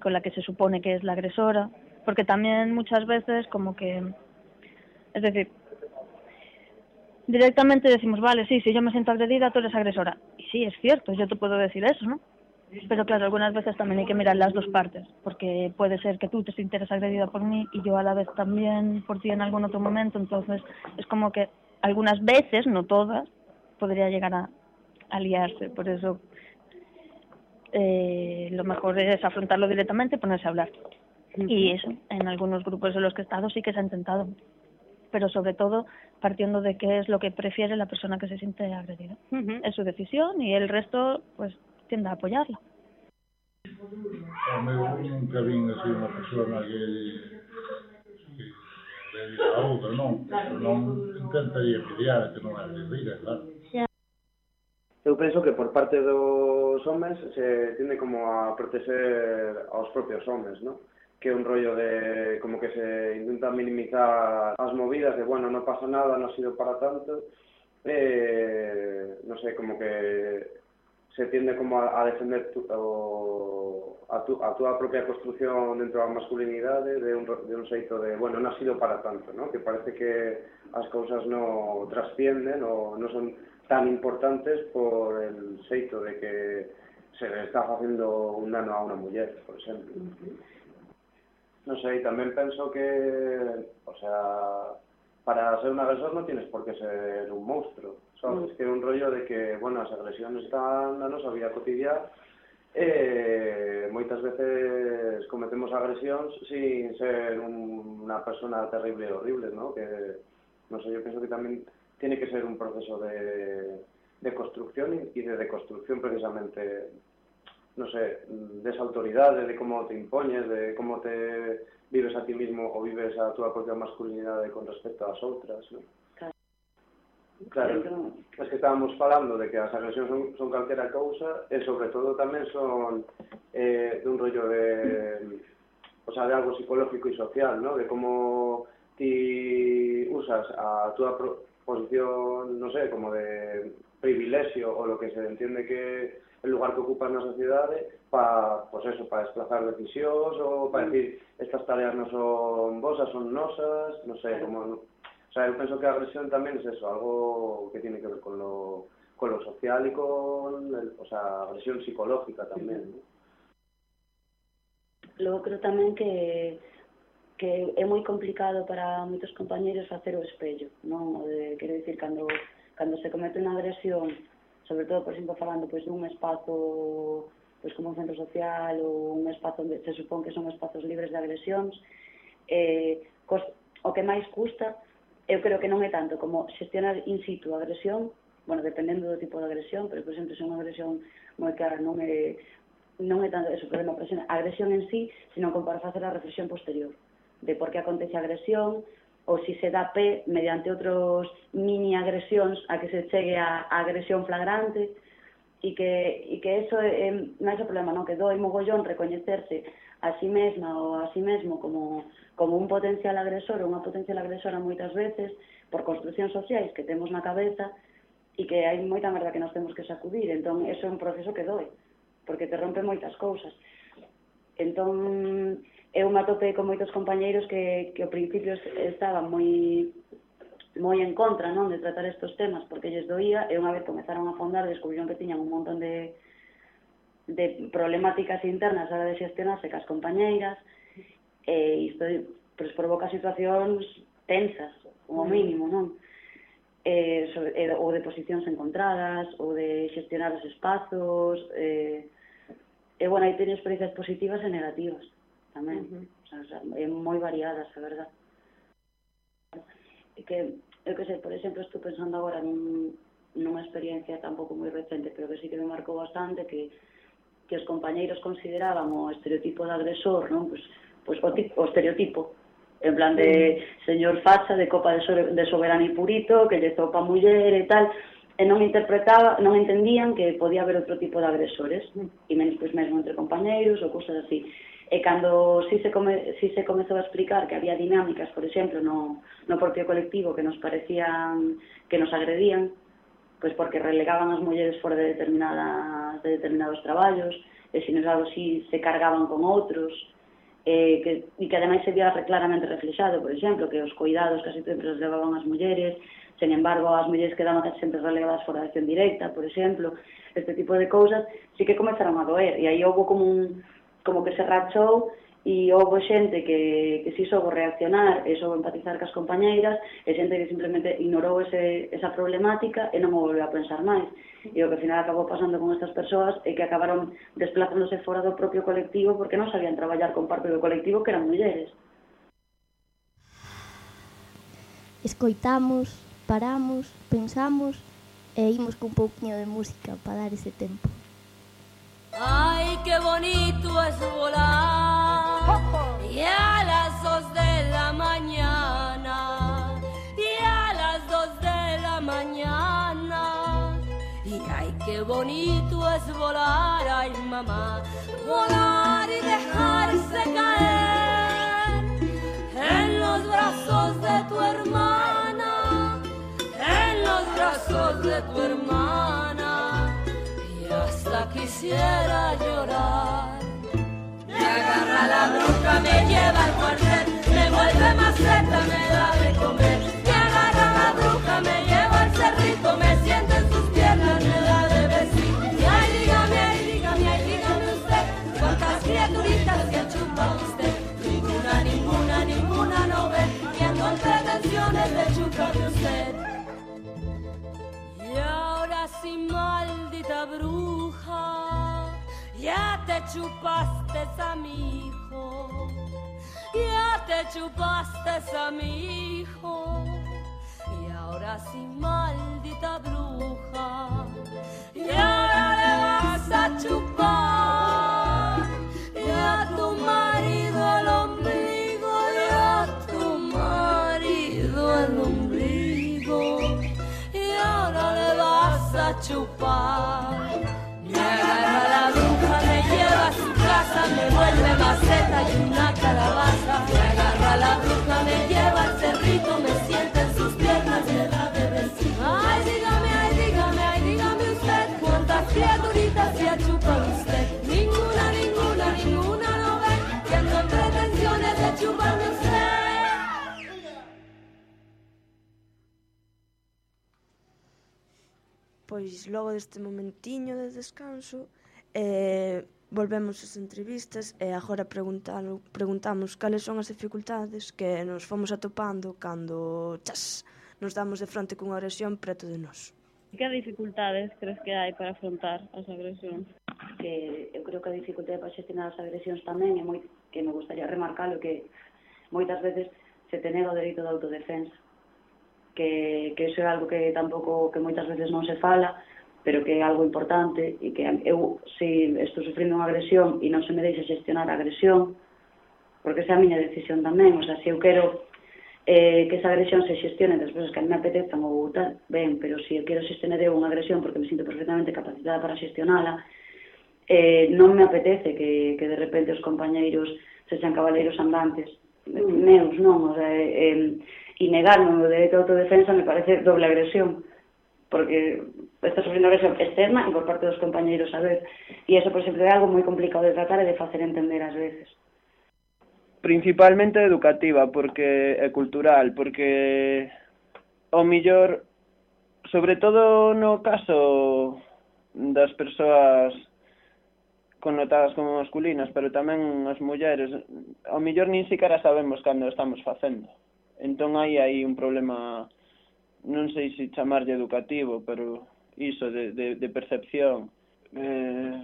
con la que se supone que es la agresora, porque también muchas veces como que, es decir, directamente decimos, vale, sí, si yo me siento agredida, tú eres agresora. Y sí, es cierto, yo te puedo decir eso, ¿no? Pero claro, algunas veces también hay que mirar las dos partes, porque puede ser que tú te sientas agredida por mí y yo a la vez también por ti en algún otro momento, entonces es como que algunas veces, no todas, podría llegar a, a liarse, por eso eh, lo mejor es afrontarlo directamente y ponerse a hablar. Y eso, en algunos grupos en los que he estado sí que se ha intentado, pero sobre todo partiendo de qué es lo que prefiere la persona que se siente agredida. Es su decisión y el resto pues tiende a apoyarla. Nunca vin así unha persona que, non? Pero non intentaría mediar que non claro. Eu penso que por parte dos homes se tiende como a proteger aos propios homes, ¿no? que é un rollo de como que se intenta minimizar as movidas de, bueno, non pasa nada, non ha sido para tanto, eh, non sei, como que se tiende como a, a defender tu, o, a, tu, a túa propia construción dentro da masculinidade de un, de un xeito de, bueno, non ha sido para tanto, ¿no? que parece que as cousas non trascienden ou non son tan importantes por el xeito de que se le está facendo un dano a unha muller, por exemplo. Uh -huh. Non sei, tamén penso que, o sea, para ser un agresor non tienes por qué ser un monstruo, sabes? -huh. Que un rollo de que, bueno, as agresións están na nosa vida cotidiana e moitas veces cometemos agresións sin ser un, unha persona terrible e horrible, ¿no? Que, non sei, eu penso que tamén tiene que ser un proceso de, de construcción y de deconstrucción precisamente, no sé, de esa autoridad, de cómo te impoñes, de cómo te vives a ti mismo o vives a tu propia masculinidade con respecto ás outras, ¿no? Claro, es que estábamos falando de que as agresións son, son calquera cousa e sobre todo tamén son eh, de un rollo de o sea, de algo psicológico e social, ¿no? De como ti usas a túa posición, no sé, como de privilegio o lo que se entiende que el lugar que ocupan na sociedade para, pois eso, para desplazar decisións ou para mm. decir estas tareas non son vosas, son nosas, non sei, como... O sea, eu penso que a agresión tamén é es eso, algo que tiene que ver con lo, con lo social y con, el, o sea, agresión psicológica tamén, ¿no? Logo creo tamén que que é moi complicado para moitos compañeiros facer o espello, non? O de, quero dicir, cando, cando se comete unha agresión sobre todo, por exemplo, falando pois, dun espazo pois, como un centro social ou un espazo onde se supón que son espazos libres de agresións, eh, cos, o que máis custa eu creo que non é tanto como xestionar in situ a agresión, bueno, dependendo do tipo de agresión, pero, por exemplo, se é unha agresión moi clara non é, non é tanto eso, problema, a agresión en sí, sino como para facer a reflexión posterior de por que acontece a agresión, ou si se dá pé mediante outros mini agresións a que se chegue a, a agresión flagrante e que, e que eso é, non é o problema, non? que doi mogollón recoñecerse a sí mesma ou a sí mesmo como, como un potencial agresor ou unha potencial agresora moitas veces por construccións sociais que temos na cabeza e que hai moita merda que nos temos que sacudir, entón eso é un proceso que doi, porque te rompe moitas cousas. Entón, eu me atopei con moitos compañeiros que, que ao principio estaban moi moi en contra non de tratar estes temas porque lles doía e unha vez comezaron a fondar descubriron que tiñan un montón de de problemáticas internas a hora de xestionarse cas compañeiras e isto pues, provoca situacións tensas, como mm. mínimo, non? Eh, sobre, eh, ou de posicións encontradas, ou de xestionar os espazos, eh, E, bueno, aí teño experiencias positivas e negativas tamén. Uh -huh. o sea, é moi variadas, a verdad. E que, eu que sei, por exemplo, estou pensando agora nun, nunha experiencia tampouco moi recente, pero que sí que me marcou bastante que que os compañeiros consideraban o estereotipo de agresor, non? Pois, pois o, tipo, o estereotipo, en plan de señor facha, de copa de, so, de soberano e purito, que lle topa muller e tal, e non interpretaba, non entendían que podía haber outro tipo de agresores, e menos pois mesmo entre compañeiros ou cousas así. E cando si se, come, si se comezou a explicar que había dinámicas, por exemplo, no, no propio colectivo que nos parecían que nos agredían, pois porque relegaban as mulleres fora de determinadas de determinados traballos, e sin embargo si se cargaban con outros, eh, que, e que ademais se via claramente reflexado, por exemplo, que os cuidados casi sempre os levaban as mulleres, Sen embargo, as mulleres quedaban sempre relegadas fora de acción directa, por exemplo, este tipo de cousas, sí que comezaron a doer, e aí houve como un como que se rachou e houve xente que, que si soubo reaccionar e soubo empatizar cas compañeiras e xente que simplemente ignorou ese, esa problemática e non o volveu a pensar máis. E o que ao final acabou pasando con estas persoas é que acabaron desplazándose fora do propio colectivo porque non sabían traballar con parte do colectivo que eran mulleres. Escoitamos paramos, pensamos e imos con un pouquinho de música para dar ese tempo. Ay, qué bonito es volar. Y a las dos de la mañana. Y a las dos de la mañana. Y ay, qué bonito es volar, ay mamá, volar y dejarse caer en los brazos de tu hermano brazos de tu hermana, y hasta quisiera llorar. Me agarra la bruja, me lleva al cuartel, me vuelve maceta, me da de comer. Me agarra la bruja, me lleva al cerrito, me siente en sus piernas, me da de besito. Y ay, dígame, ay, dígame, ay, dígame usted, cuántas criaturitas ha chupado usted. Ninguna, ninguna, ninguna no ve, viendo entretenciones de chupa de usted. Sí, maldita bruja, ya te chupaste a mi hijo, ya te chupaste a mi hijo. Y ahora sí, maldita bruja, y ahora le vas a chupar a chupar. Me agarra la bruja, me lleva a su casa, me vuelve maceta y una calabaza. Me agarra la bruja, me lleva al cerrito, me sienta en sus piernas, me da Pois logo deste momentiño de descanso eh, volvemos ás entrevistas e agora preguntamos cales son as dificultades que nos fomos atopando cando chas, nos damos de fronte cunha agresión preto de nós. Que dificultades crees que hai para afrontar as agresións? Que eu creo que a dificultade para xestionar as agresións tamén é moi que me gustaría remarcar o que moitas veces se tenega o dereito de autodefensa que, que iso é algo que tampouco que moitas veces non se fala, pero que é algo importante e que eu se estou sufrindo unha agresión e non se me deixa xestionar a agresión, porque esa é a miña decisión tamén, o sea, se eu quero eh, que esa agresión se xestione das cousas que a mí me apetezan ou tal, ben, pero se eu quero xestionar eu unha agresión porque me sinto perfectamente capacitada para xestionala, eh, non me apetece que, que de repente os compañeiros se sean cabaleiros andantes, mm. meus non, o sea, eh, e negarme o dereito de autodefensa me parece doble agresión porque está sufrindo agresión externa e por parte dos compañeiros a vez e eso, por exemplo, é algo moi complicado de tratar e de facer entender ás veces principalmente educativa porque é cultural porque o millor sobre todo no caso das persoas connotadas como masculinas, pero tamén as mulleres, ao millor nin siquiera sabemos cando estamos facendo. Entón aí hai un problema, non sei se chamarlle educativo, pero iso de, de, de percepción. Eh,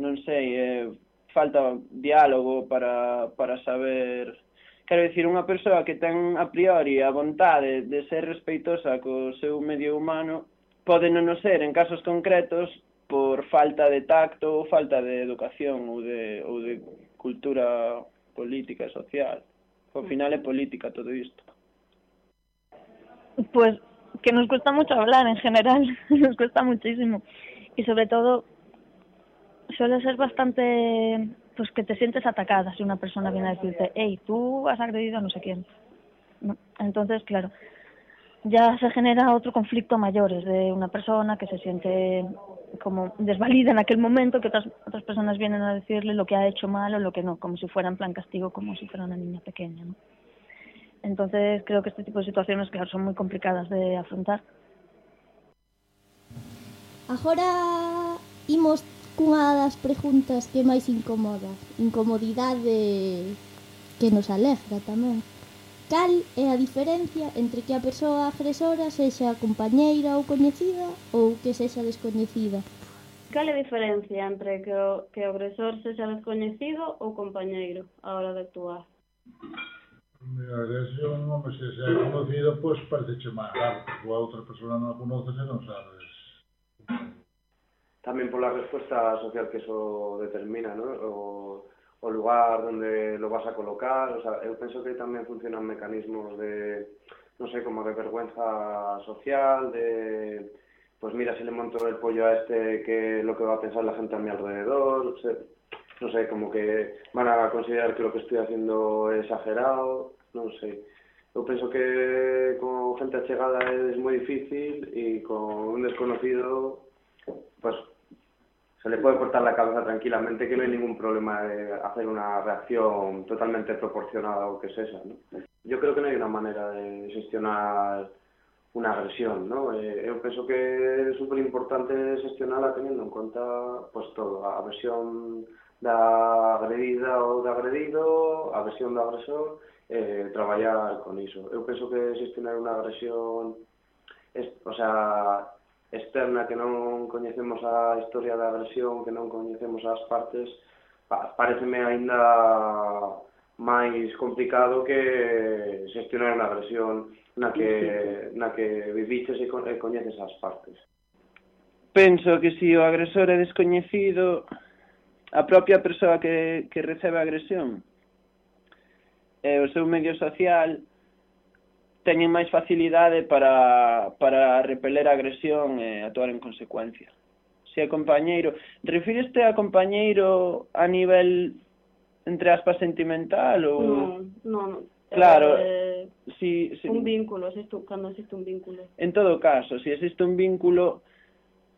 non sei, eh, falta diálogo para, para saber... Quero dicir, unha persoa que ten a priori a vontade de ser respeitosa co seu medio humano pode non o ser en casos concretos por falta de tacto ou falta de educación ou de, ou de cultura política e social. Ao final é política todo isto. Pues que nos cuesta mucho hablar en general, nos cuesta muchísimo. Y sobre todo suele ser bastante, pues que te sientes atacada si una persona viene a decirte, hey, tú has agredido a no sé quién. Entonces, claro, ya se genera otro conflicto mayor, es de una persona que se siente como desvalida en aquel momento, que otras, otras personas vienen a decirle lo que ha hecho mal o lo que no, como si fuera en plan castigo, como si fuera una niña pequeña. ¿no? Entonces creo que este tipo de situaciones, claro, son muy complicadas de afrontar. Agora imos cunha das preguntas que máis incomoda, incomodidade que nos alegra tamén. Cal é a diferencia entre que a persoa agresora sexa compañeira ou coñecida ou que sexa descoñecida? Cal é a diferencia entre que o, que o agresor sexa descoñecido ou compañeiro a hora de actuar? A agresión, un home se xa conocido, pois pues, parece máis grave, porque a outra persona non a conoces e non sabes. Tamén pola resposta social que eso determina, non? O, o lugar donde lo vas a colocar, o sea, eu penso que tamén funcionan mecanismos de, non sei, como de vergüenza social, de, pues mira si le monto el pollo a este, que lo que va a pensar la gente a mi alrededor, o sea, no sé, como que van a considerar que lo que estoy haciendo es exagerado, non sei. Eu penso que con gente achegada es moi difícil e con un desconocido, pues se le puede cortar la cabeza tranquilamente que no hay ningún problema de hacer una reacción totalmente proporcionada o que es esa, ¿no? Yo creo que no hay una manera de gestionar unha agresión, ¿no? Eh, eu penso que é super importante gestionala teniendo en conta pues, todo, a versión da agredida ou da agredido, a versión agresor, eh, con iso. Eu penso que gestionar unha agresión es, o sea, externa que non coñecemos a historia da agresión, que non coñecemos as partes, pa, pareceme aínda máis complicado que xestionar unha agresión na que, na que viviches e, coñeces as partes. Penso que se si o agresor é descoñecido, a propia persoa que, que recebe a agresión e o seu medio social teñen máis facilidade para, para repeler a agresión e actuar en consecuencia. Se é compañeiro, refíreste a compañeiro a nivel entre aspas sentimental ou Non, non. Claro, eh, si, si un vínculo, existe, cando existe un vínculo. En todo caso, se si existe un vínculo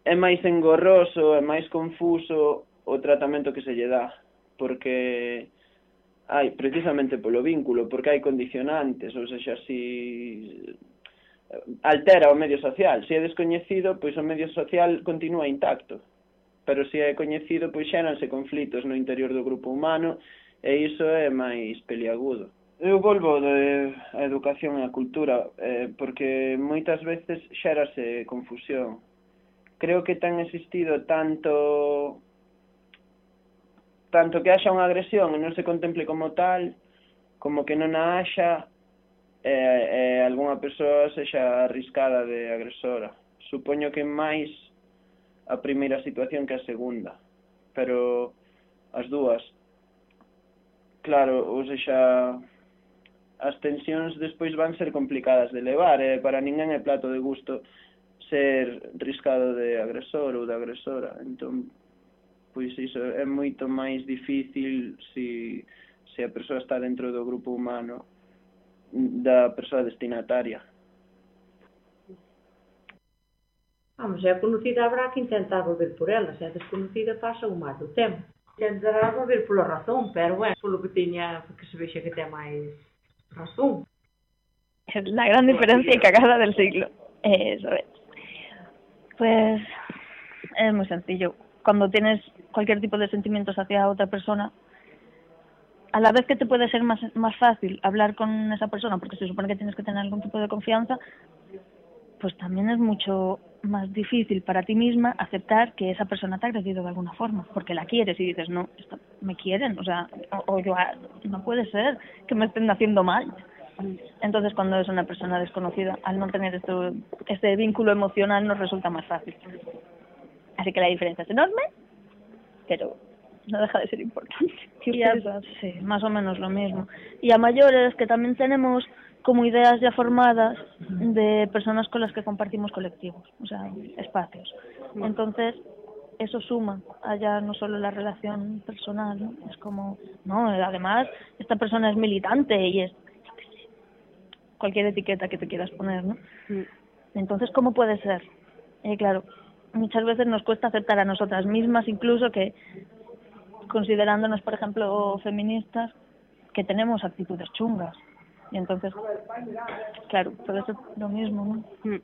é máis engorroso, é máis confuso o tratamento que se lle dá, porque hai precisamente polo vínculo, porque hai condicionantes, ou seja, si eh, altera o medio social. Se é descoñecido, pois o medio social continúa intacto. Pero se é coñecido, pois xéranse conflitos no interior do grupo humano e iso é máis peliagudo. Eu volvo de a educación e a cultura eh, porque moitas veces xérase confusión. Creo que tan existido tanto tanto que haxa unha agresión e non se contemple como tal, como que non a haxa e, eh, e eh, algunha persoa sexa arriscada de agresora. Supoño que máis a primeira situación que a segunda, pero as dúas. Claro, ou sexa, as tensións despois van ser complicadas de levar, e para ninguén é plato de gusto ser riscado de agresor ou de agresora. Entón, pois iso é moito máis difícil se, se a persoa está dentro do grupo humano da persoa destinataria. Vamos, é conocida habrá que intentar volver por ela, se é desconocida pasa o mar do tempo. Tentará volver pola razón, pero é polo que teña, que se vexe que ten máis razón. La gran diferencia y cagada del siglo. Eso es. Pues es muy sencillo. Cuando tienes cualquier tipo de sentimientos hacia otra persona, a la vez que te puede ser más, más fácil hablar con esa persona, porque se supone que tienes que tener algún tipo de confianza, pues también es mucho más difícil para ti misma aceptar que esa persona te ha agredido de alguna forma, porque la quieres y dices, no, esto me quieren, o sea, o, yo, ah, no puede ser que me estén haciendo mal. Entonces, cuando es una persona desconocida, al no tener esto, este vínculo emocional, nos resulta más fácil. Así que la diferencia es enorme, pero no deja de ser importante. Y a- sí, más o menos lo mismo. Y a mayores, que también tenemos como ideas ya formadas de personas con las que compartimos colectivos, o sea, espacios. Entonces, eso suma allá no solo la relación personal, ¿no? es como, no, además, esta persona es militante y es cualquier etiqueta que te quieras poner, ¿no? Entonces, ¿cómo puede ser? Y claro, muchas veces nos cuesta aceptar a nosotras mismas, incluso que considerándonos, por ejemplo, feministas, que tenemos actitudes chungas. Y entonces, claro, puede ser lo mismo, ¿no?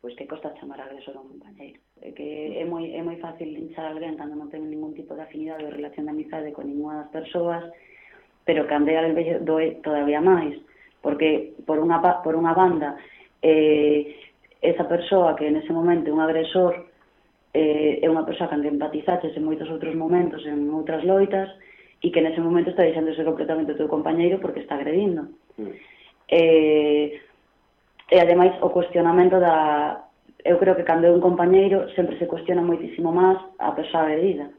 pois que costa chamar agresor a un compañeiro. É que é moi, é moi fácil linchar a alguén cando non ten ningún tipo de afinidade ou relación de amizade con ninguna das persoas, pero cando é alguén vello doe todavía máis, porque por unha, pa- por unha banda eh, esa persoa que nese momento é un agresor eh, é unha persoa que empatizaches en moitos outros momentos, en outras loitas, e que nese momento está deixándose completamente o teu compañeiro porque está agredindo. Mm. Eh, e ademais o cuestionamento da... Eu creo que cando é un compañeiro sempre se cuestiona moitísimo máis a persoa agredida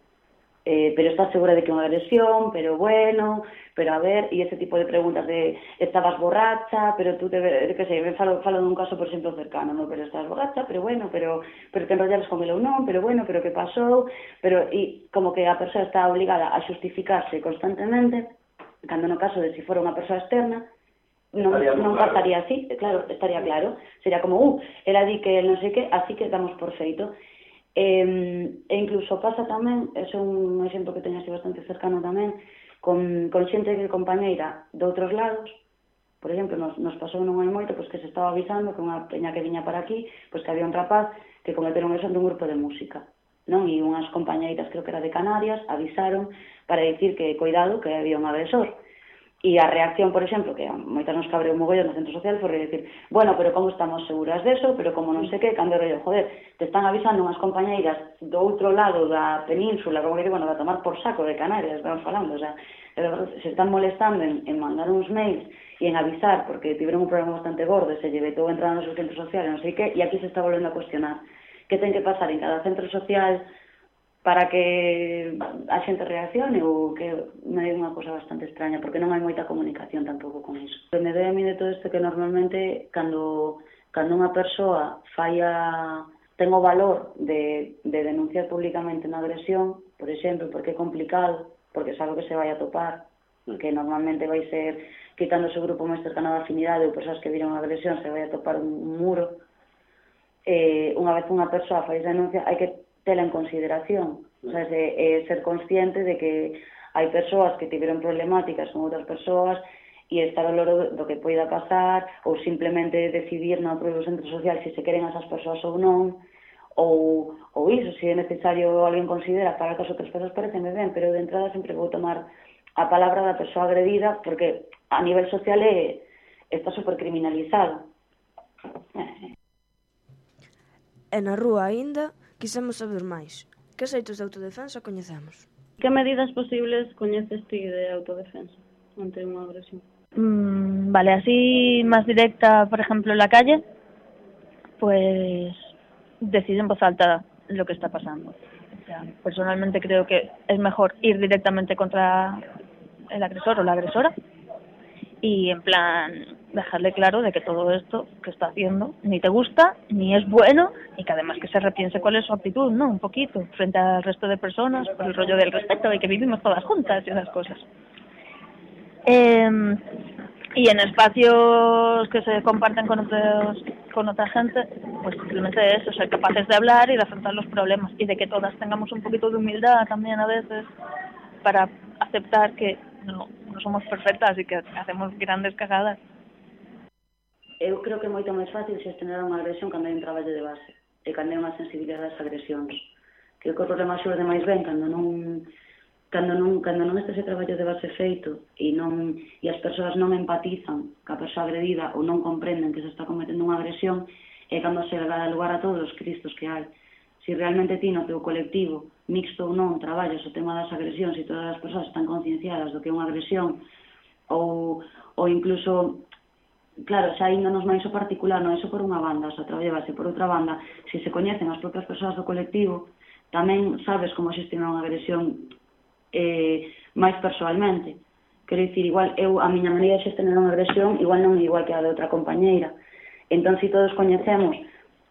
eh, pero estás segura de que é unha agresión, pero bueno, pero a ver, e ese tipo de preguntas de estabas borracha, pero tú te, que sei, me falo, falo dun caso, por exemplo, cercano, no, pero estás borracha, pero bueno, pero, pero te enrollares con el ou non, pero bueno, pero que pasou, pero e como que a persoa está obligada a xustificarse constantemente, cando no caso de se si fora unha persoa externa, non, non claro. pasaría así, claro, estaría claro, sería como, uh, ela di que non sei que, así que damos por feito, E, e incluso pasa tamén, é un exemplo que teño así bastante cercano tamén, con, con xente que compañeira de outros lados, por exemplo, nos, nos pasou non hai moito pois que se estaba avisando que unha peña que viña para aquí, pois que había un rapaz que cometeron eso dun grupo de música. Non? E unhas compañeiras, creo que era de Canarias, avisaron para dicir que, coidado, que había un agresor. E a reacción, por exemplo, que a moita nos cabreu mogollón no centro social, foi decir, bueno, pero como estamos seguras deso, pero como non sei que, cando rollo, joder, te están avisando unhas compañeiras do outro lado da península, como que, bueno, da tomar por saco de Canarias, estamos falando, o sea, se están molestando en, en mandar uns mails e en avisar, porque tiveron un problema bastante gordo, se lle vetou entrando no seu centro social, non sei que, e aquí se está volvendo a cuestionar. Que ten que pasar en cada centro social, para que a xente reaccione ou que me é unha cosa bastante extraña porque non hai moita comunicación tampouco con iso. O que me doi a mí de todo isto que normalmente cando, cando unha persoa falla ten o valor de, de denunciar públicamente unha agresión, por exemplo, porque é complicado, porque sabe que se vai a topar, que normalmente vai ser quitando o seu grupo máis cercano da afinidade ou persoas que viron a agresión se vai a topar un muro, eh, unha vez unha persoa fai denuncia, hai que tela en consideración. O sea, de, eh, ser consciente de que hai persoas que tiveron problemáticas con outras persoas e estar ao loro do que poida pasar ou simplemente decidir na propio centro social se se queren esas persoas ou non ou, ou iso, se é necesario alguén considera para que as outras persoas parecen ben, pero de entrada sempre vou tomar a palabra da persoa agredida porque a nivel social é, está supercriminalizado. E na rúa aínda? Quisemos saber máis. Que xeitos de autodefensa coñecemos? Que medidas posibles coñeces ti de autodefensa ante unha agresión? Mm, vale, así máis directa, por exemplo, en la calle, pues decir en voz alta lo que está pasando. O sea, personalmente creo que es mejor ir directamente contra el agresor o la agresora y en plan dejarle claro de que todo esto que está haciendo ni te gusta, ni es bueno y que además que se repiense cuál es su actitud, ¿no? Un poquito frente al resto de personas por el rollo del respeto y que vivimos todas juntas y esas cosas. Eh, y en espacios que se comparten con otros con otra gente, pues simplemente eso, ser capaces de hablar y de afrontar los problemas y de que todas tengamos un poquito de humildad también a veces para aceptar que no, no somos perfectas e que hacemos grandes cagadas. Eu creo que é moito máis fácil xestionar unha agresión cando hai un traballo de base e cando hai unha sensibilidade das agresións. Creo que o problema xurde máis ben cando non cando non, cando non está ese traballo de base feito e non e as persoas non empatizan ca persoa agredida ou non comprenden que se está cometendo unha agresión e cando se dá lugar a todos os cristos que hai se realmente ti no teu colectivo, mixto ou non, traballas o tema das agresións e todas as persoas están concienciadas do que é unha agresión ou, ou incluso claro, xa índonos máis o particular, non é só por unha banda, xa traballabase por outra banda, se se coñecen as propias persoas do colectivo, tamén sabes como xestionar unha agresión eh, máis personalmente. Quero dicir, igual eu a miña maneira de xestionar unha agresión igual non é igual que a de outra compañeira. Entón, se si todos coñecemos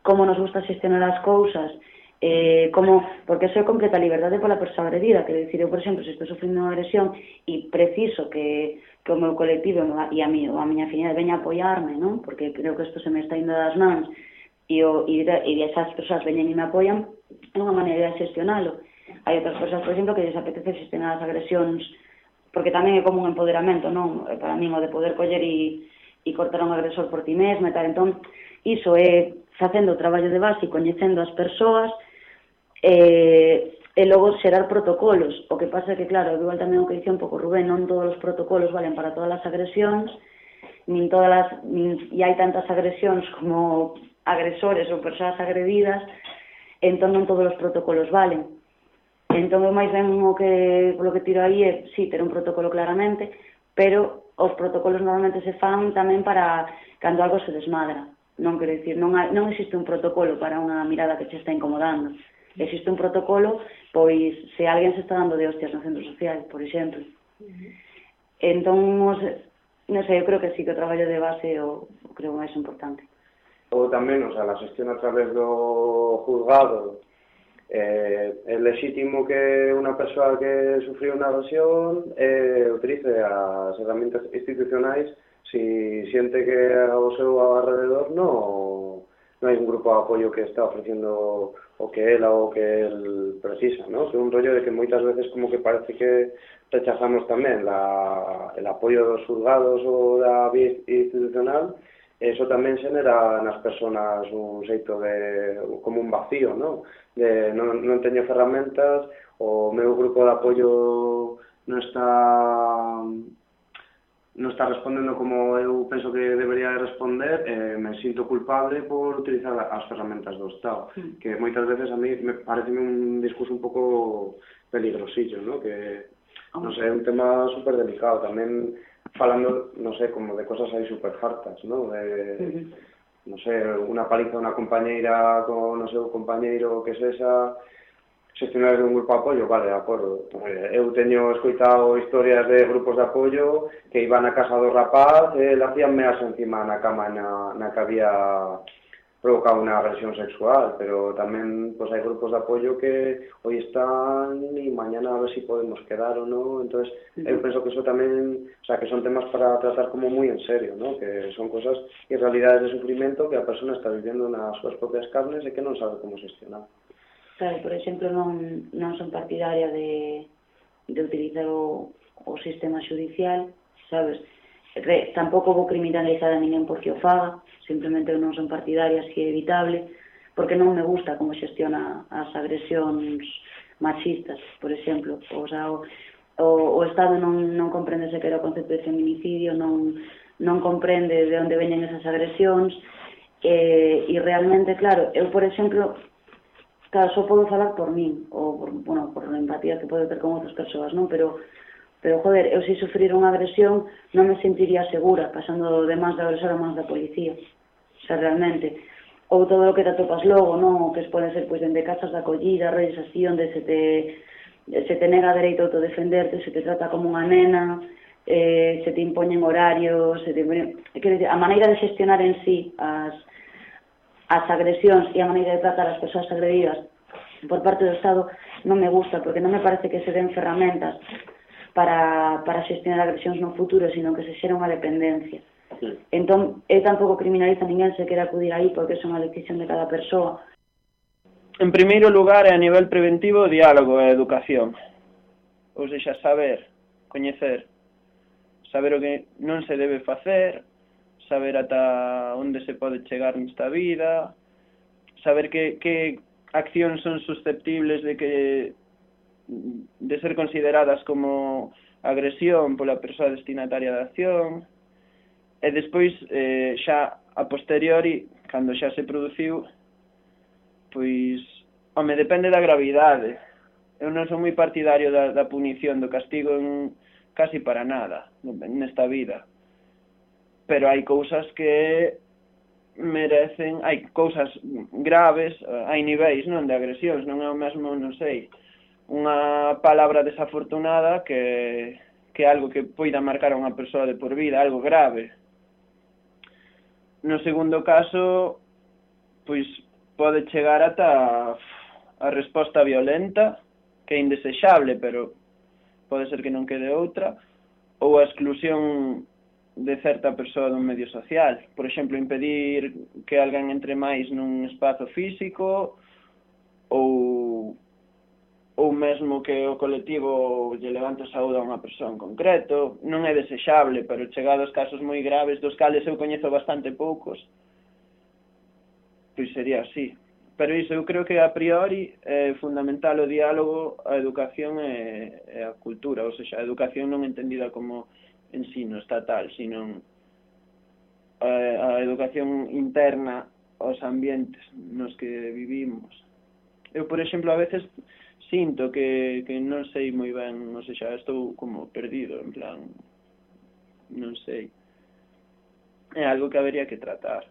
como nos gusta xestionar as cousas Eh, como, porque eso é completa liberdade pola persoa agredida, quer decir, eu, por exemplo, se estou sofrendo unha agresión e preciso que, que o meu colectivo e a, mí, ou a miña afinidade veña a apoiarme, non? porque creo que isto se me está indo das mans e, o, e, e esas persoas veñen e me apoian, é unha maneira de xestionalo. Hai outras persoas, por exemplo, que lles apetece xestionar as agresións porque tamén é como un empoderamento, non? Para min o de poder coller e, e cortar un agresor por ti mesma e tal. Entón, iso é facendo o traballo de base e coñecendo as persoas, eh, e logo xerar protocolos. O que pasa é que, claro, igual tamén o que dice un pouco Rubén, non todos os protocolos valen para todas as agresións, nin todas as, nin, e hai tantas agresións como agresores ou persoas agredidas, entón non todos os protocolos valen. Entón, eu máis ben o que, polo que tiro aí é, sí, ter un protocolo claramente, pero os protocolos normalmente se fan tamén para cando algo se desmadra. Non quero dicir, non, hai, non existe un protocolo para unha mirada que che está incomodando existe un protocolo, pois se alguén se está dando de hostias no centro social, por exemplo. Entón, os, non sei, eu creo que sí que o traballo de base o, o creo máis importante. Ou tamén, o sea, a xestión a través do juzgado, eh, é lexítimo que unha persoa que sufriu unha agresión eh, utilice as herramientas institucionais si siente que ao seu alrededor non no hai un grupo de apoio que está ofreciendo o que ela ou que el precisa, ¿no? Que un rollo de que moitas veces como que parece que rechazamos tamén la, el apoio dos juzgados ou da vía institucional, eso tamén xenera nas personas un xeito de como un vacío, ¿no? De non, non teño ferramentas, o meu grupo de apoio non está non está respondendo como eu penso que debería responder, eh, me sinto culpable por utilizar as ferramentas do Estado, mm. que moitas veces a mí me parece un discurso un pouco peligrosillo, ¿no? que ah. non sei, é un tema super delicado, tamén falando, non sei, como de cosas aí super hartas, ¿no? de, mm -hmm. non sei, unha paliza a unha compañeira con o seu compañeiro que sexa, es xestionar un grupo de apoio, vale, de acordo. Eh, eu teño escoitado historias de grupos de apoio que iban a casa do rapaz e eh, hacían meas encima na cama na, na que había provocado unha agresión sexual, pero tamén pois hai grupos de apoio que hoy están e mañana a ver si podemos quedar ou non, entonces uh -huh. eu penso que eso tamén, o sea, que son temas para tratar como moi en serio, ¿no? que son cosas e realidades de sufrimento que a persona está vivendo nas súas propias carnes e que non sabe como gestionar. Claro, por exemplo, non, non son partidaria de, de utilizar o, o sistema judicial, sabes? Re, tampouco vou criminalizar a ninguén porque o faga, simplemente eu non son partidaria se é evitable, porque non me gusta como xestiona as agresións machistas, por exemplo. O, sea, o, o, o Estado non, non comprende se que era o concepto de feminicidio, non, non comprende de onde veñen esas agresións, eh, e realmente, claro, eu, por exemplo, Claro, só podo falar por min, ou por, bueno, por a empatía que podo ter con outras persoas, non? Pero, pero joder, eu se sufrir unha agresión non me sentiría segura, pasando de máis da agresora a máis da policía. O sea, realmente. Ou todo o que te atopas logo, non? O que pode ser, pois, dende casas de acollida, redes así, onde se te, se te nega dereito a autodefenderte, se te trata como unha nena, eh, se te impoñen horarios, se te... Quero dizer, a maneira de xestionar en sí as, as agresións e a maneira de tratar as persoas agredidas por parte do Estado non me gusta, porque non me parece que se den ferramentas para, para xestionar agresións no futuro, sino que se xera unha dependencia. Sí. Entón, eu tampouco criminalizo ninguén se quere acudir aí, porque é unha decisión de cada persoa. En primeiro lugar, a nivel preventivo, o diálogo e a educación. Ou seja, saber, coñecer, saber o que non se debe facer, saber ata onde se pode chegar nesta vida, saber que, que accións son susceptibles de que de ser consideradas como agresión pola persoa destinataria da acción, e despois eh, xa a posteriori, cando xa se produciu, pois, home, depende da gravidade. Eu non sou moi partidario da, da punición, do castigo en casi para nada nesta vida pero hai cousas que merecen, hai cousas graves, eh, hai niveis, non, de agresións, non é o mesmo, non sei, unha palabra desafortunada que que algo que poida marcar a unha persoa de por vida, algo grave. No segundo caso, pois pode chegar ata a resposta violenta, que é indesexable, pero pode ser que non quede outra, ou a exclusión de certa persoa dun medio social. Por exemplo, impedir que alguén entre máis nun espazo físico ou ou mesmo que o colectivo lle levante o saúdo a unha persoa en concreto. Non é desexable, pero chegados casos moi graves, dos cales eu coñezo bastante poucos, pois sería así. Pero iso eu creo que a priori é fundamental o diálogo, a educación e, e a cultura, ou seja, a educación non entendida como ensino estatal, sino a, a educación interna aos ambientes nos que vivimos. Eu, por exemplo, a veces sinto que, que non sei moi ben, non sei xa, estou como perdido, en plan, non sei. É algo que habería que tratar.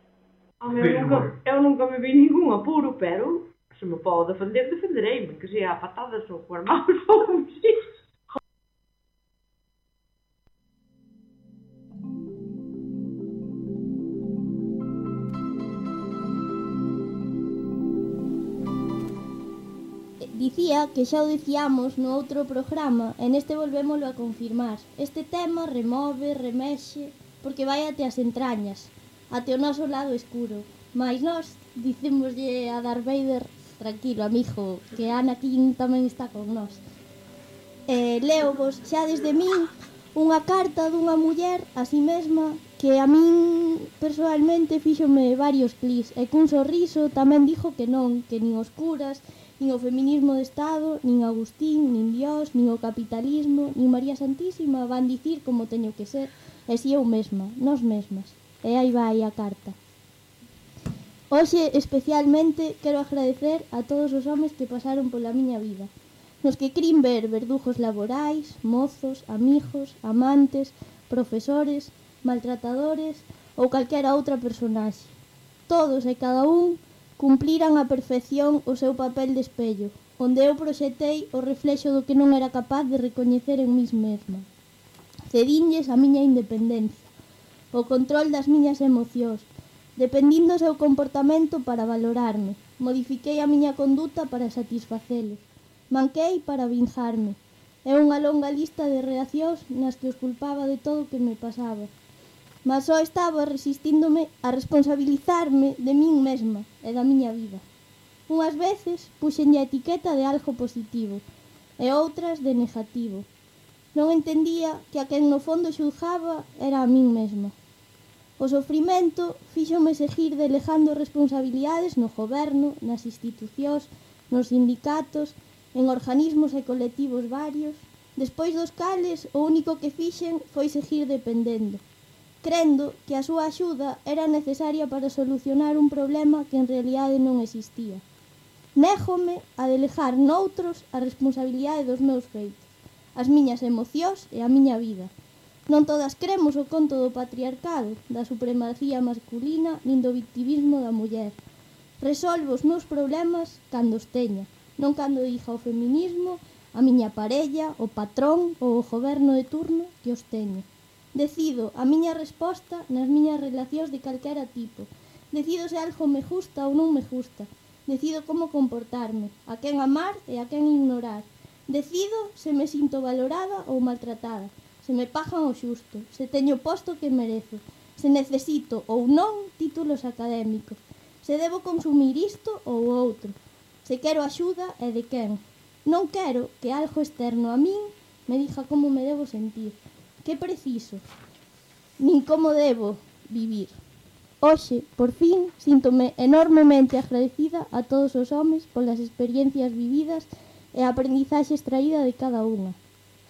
Home, eu, nunca, eu nunca me vi ningún apuro, pero se me pode defender, defenderei-me, que se a patadas ou com as mãos ou idea que xa o dicíamos no outro programa e neste volvémolo a confirmar. Este tema remove, remexe, porque vai até as entrañas, até o noso lado escuro. Mais nós dicémoslle a Darth Vader, tranquilo, amigo, que Anakin tamén está con nós. E leo vos xa desde min unha carta dunha muller a si mesma que a min personalmente fíxome varios plis e cun sorriso tamén dixo que non, que nin os curas, nin o feminismo de Estado, nin Agustín, nin Dios, nin o capitalismo, nin María Santísima van dicir como teño que ser, e si eu mesma, nós mesmas. E aí vai a carta. Hoxe, especialmente, quero agradecer a todos os homes que pasaron pola miña vida, nos que crin ver verdugos laborais, mozos, amigos, amantes, profesores, maltratadores ou calquera outra personaxe. Todos e cada un Cumpliran a perfección o seu papel de espello, onde eu proxetei o reflexo do que non era capaz de recoñecer en mis mesma. Cedinlles a miña independencia, o control das miñas emocións, dependindo do seu comportamento para valorarme, modifiquei a miña conduta para satisfacelos, manquei para vinjarme, É unha longa lista de reaccións nas que os culpaba de todo o que me pasaba mas só estaba resistíndome a responsabilizarme de min mesma e da miña vida. Unhas veces puxenlle a etiqueta de algo positivo e outras de negativo. Non entendía que a quen no fondo xulgaba era a min mesma. O sofrimento fíxome seguir delegando responsabilidades no goberno, nas institucións, nos sindicatos, en organismos e colectivos varios, despois dos cales o único que fixen foi seguir dependendo crendo que a súa axuda era necesaria para solucionar un problema que en realidade non existía. Négome a delegar noutros a responsabilidade dos meus feitos, as miñas emocións e a miña vida. Non todas cremos o conto do patriarcado, da supremacía masculina nin do victimismo da muller. Resolvo os meus problemas cando os teña, non cando diga o feminismo, a miña parella, o patrón ou o goberno de turno que os teña. Decido a miña resposta nas miñas relacións de calquera tipo. Decido se algo me gusta ou non me gusta. Decido como comportarme, a quen amar e a quen ignorar. Decido se me sinto valorada ou maltratada, se me pagan o xusto, se teño posto que merezo, se necesito ou non títulos académicos, se debo consumir isto ou outro, se quero axuda e de quen. Non quero que algo externo a min me diga como me debo sentir que preciso, nin como debo vivir. Hoxe, por fin, síntome enormemente agradecida a todos os homes polas experiencias vividas e a aprendizaxe extraída de cada unha.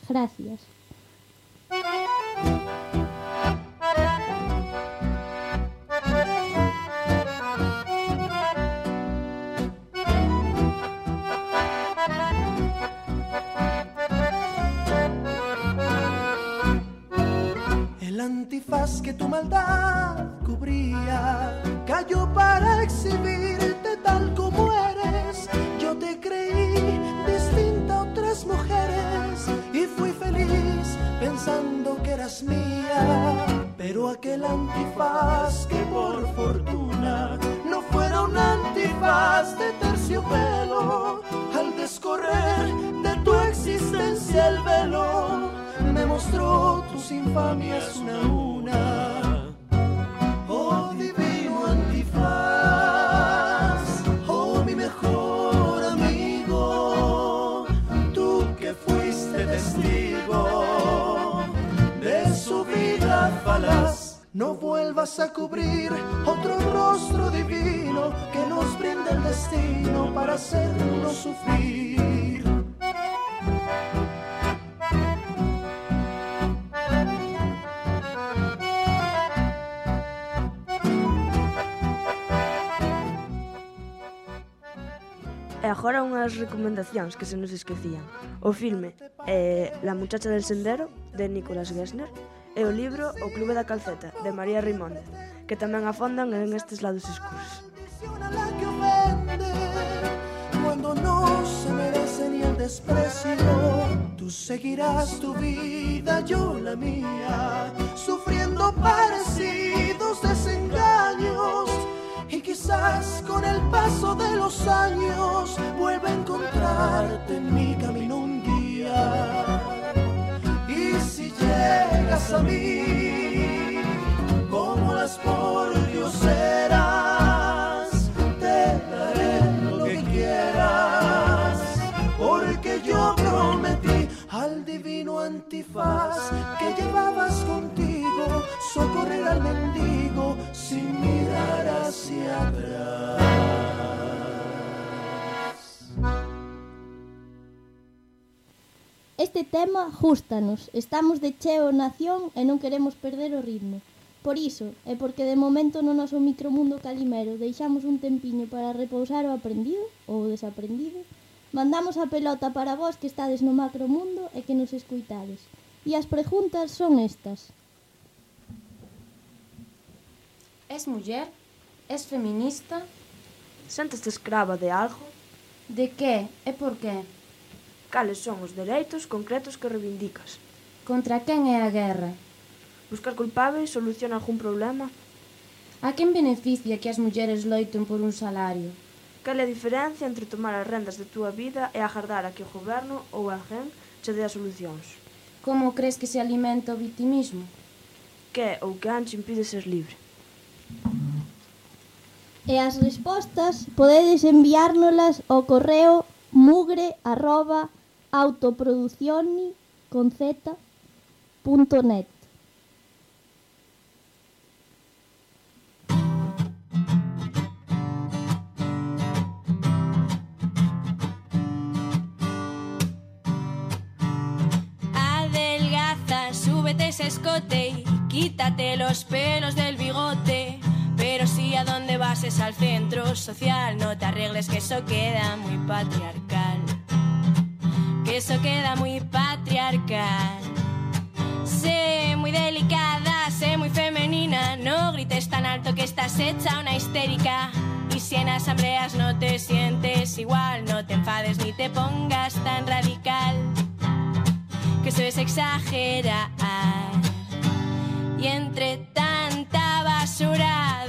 Gracias. El antifaz que tu maldad cubría cayó para exhibirte tal como eres. Yo te creí distinta a otras mujeres y fui feliz pensando que eras mía. Pero aquel antifaz que por fortuna no fuera un antifaz de terciopelo, al descorrer de tu existencia el velo, me mostró tus infamias una a una. Oh divino antifaz, oh mi mejor amigo, tú que fuiste testigo de su vida falaz. No vuelvas a cubrir otro rostro divino que nos brinda el destino para hacernos sufrir. E agora unhas recomendacións que se nos esquecían. O filme eh, La muchacha del sendero, de Nicolas Gessner, e o libro O clube da calceta, de María Rimóndez, que tamén afondan en estes lados escuros. Cuando no se merece ni el desprecio, tú seguirás tu vida, yo la mía, sufriendo parecidos desengaños. Y quizás con el paso de los años vuelva a encontrarte en mi camino un día. Y si llegas a mí, como las por Dios serás, te daré lo que quieras, porque yo prometí al divino antifaz que llevabas contigo socorrer al mendigo sin mirar hacia atrás. Este tema justanos, estamos de cheo nación e non queremos perder o ritmo. Por iso, e porque de momento no noso micromundo calimero deixamos un tempiño para repousar o aprendido ou o desaprendido, mandamos a pelota para vós que estades no macromundo e que nos escuitades. E as preguntas son estas. Es muller? Es feminista? Sentes-te escrava de algo? De que e por qué? Cales son os dereitos concretos que reivindicas? Contra quen é a guerra? Buscar culpables soluciona algún problema? A quen beneficia que as mulleres loiten por un salario? Cal é a diferencia entre tomar as rendas de túa vida e agardar a que o goberno ou alguén che dea solucións? Como crees que se alimenta o victimismo? Que ou que antes impide ser libre? E as respostas podedes enviárnolas ao correo mugre arroba autoproducioni con z punto net. Adelgaza, súbete ese escote y quítate los pelos del bigote. Si a dónde vas es al centro social, no te arregles que eso queda muy patriarcal. Que eso queda muy patriarcal. Sé muy delicada, sé muy femenina, no grites tan alto que estás hecha una histérica. Y si en asambleas no te sientes igual, no te enfades ni te pongas tan radical. Que eso es exagerar. Y entre tanta basura,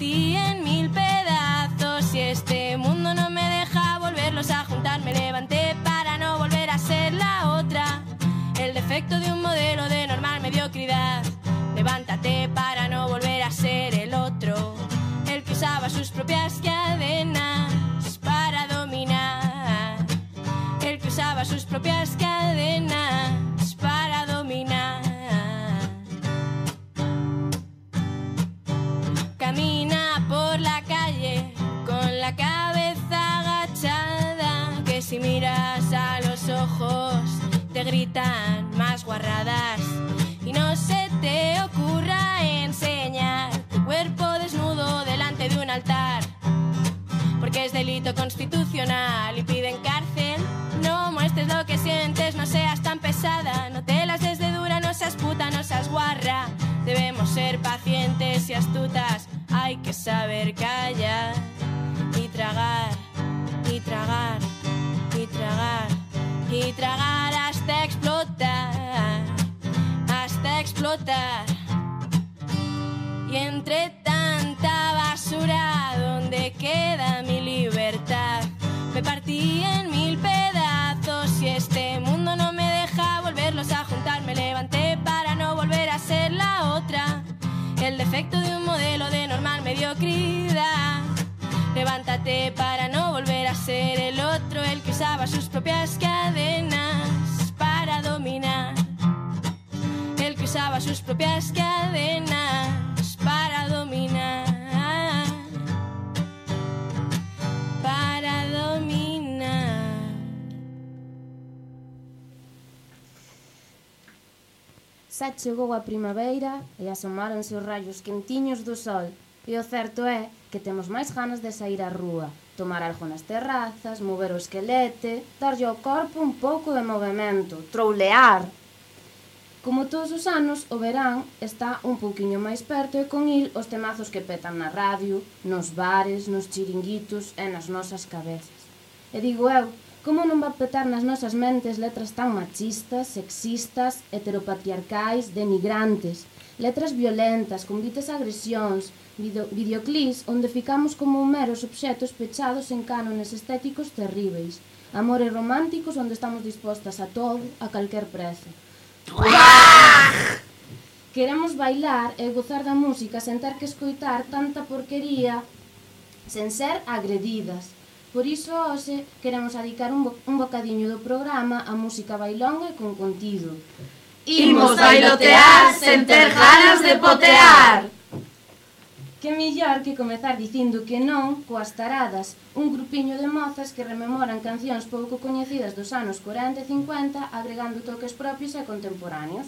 partí en mil pedazos y este mundo no me deja volverlos a juntar. Me levanté para no volver a ser la otra. El defecto de un modelo de normal mediocridad. Levántate para no volver a ser el otro. El que usaba sus propias cadenas para dominar. El que usaba sus propias cadenas Y no se te ocurra enseñar tu cuerpo desnudo delante de un altar. Porque es delito constitucional y piden cárcel. No muestres lo que sientes, no seas tan pesada. No te las des de dura, no seas puta, no seas guarra. Debemos ser pacientes y astutas. Hay que saber callar y tragar, y tragar, y tragar, y tragar hasta Y entre tanta basura, ¿dónde queda mi libertad? Me partí en mil pedazos y este mundo no me deja volverlos a juntar. Me levanté para no volver a ser la otra. El defecto de un modelo de normal mediocridad. Levántate para no volver a ser el otro, el que usaba sus propias cadenas para dominar. usaba sus propias cadenas para dominar. Para dominar. Xa chegou a primavera e asomáronse os rayos quentiños do sol. E o certo é que temos máis ganas de sair á rúa, tomar algo nas terrazas, mover o esquelete, darlle ao corpo un pouco de movimento, troulear. Como todos os anos, o verán está un pouquiño máis perto e con il os temazos que petan na radio, nos bares, nos chiringuitos e nas nosas cabezas. E digo eu, como non va petar nas nosas mentes letras tan machistas, sexistas, heteropatriarcais, denigrantes, letras violentas, convites a agresións, video, videoclips onde ficamos como meros obxetos pechados en cánones estéticos terríveis, amores románticos onde estamos dispostas a todo, a calquer prezo. Queremos bailar e gozar da música sen ter que escoitar tanta porquería sen ser agredidas. Por iso hoxe queremos adicar un, bo un bocadiño do programa a música bailonga e con contido. Imos bailotear sen ter ganas de potear. Que millor que comezar dicindo que non coas taradas, un grupiño de mozas que rememoran cancións pouco coñecidas dos anos 40 e 50 agregando toques propios e contemporáneos.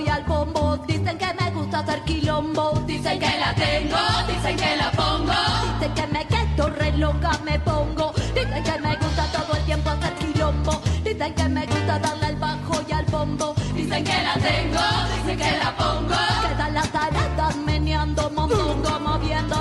Al bajo y al bombo. Dicen que me gusta hacer quilombo. Dicen que la tengo, dicen que la pongo. Dicen que me quedo re loca, me pongo. Dicen que me gusta todo el tiempo hacer quilombo. Dicen que me gusta darle al bajo y al bombo. Dicen que la tengo, dicen que la pongo. Quedan las taradas meneando mondongo, moviéndolo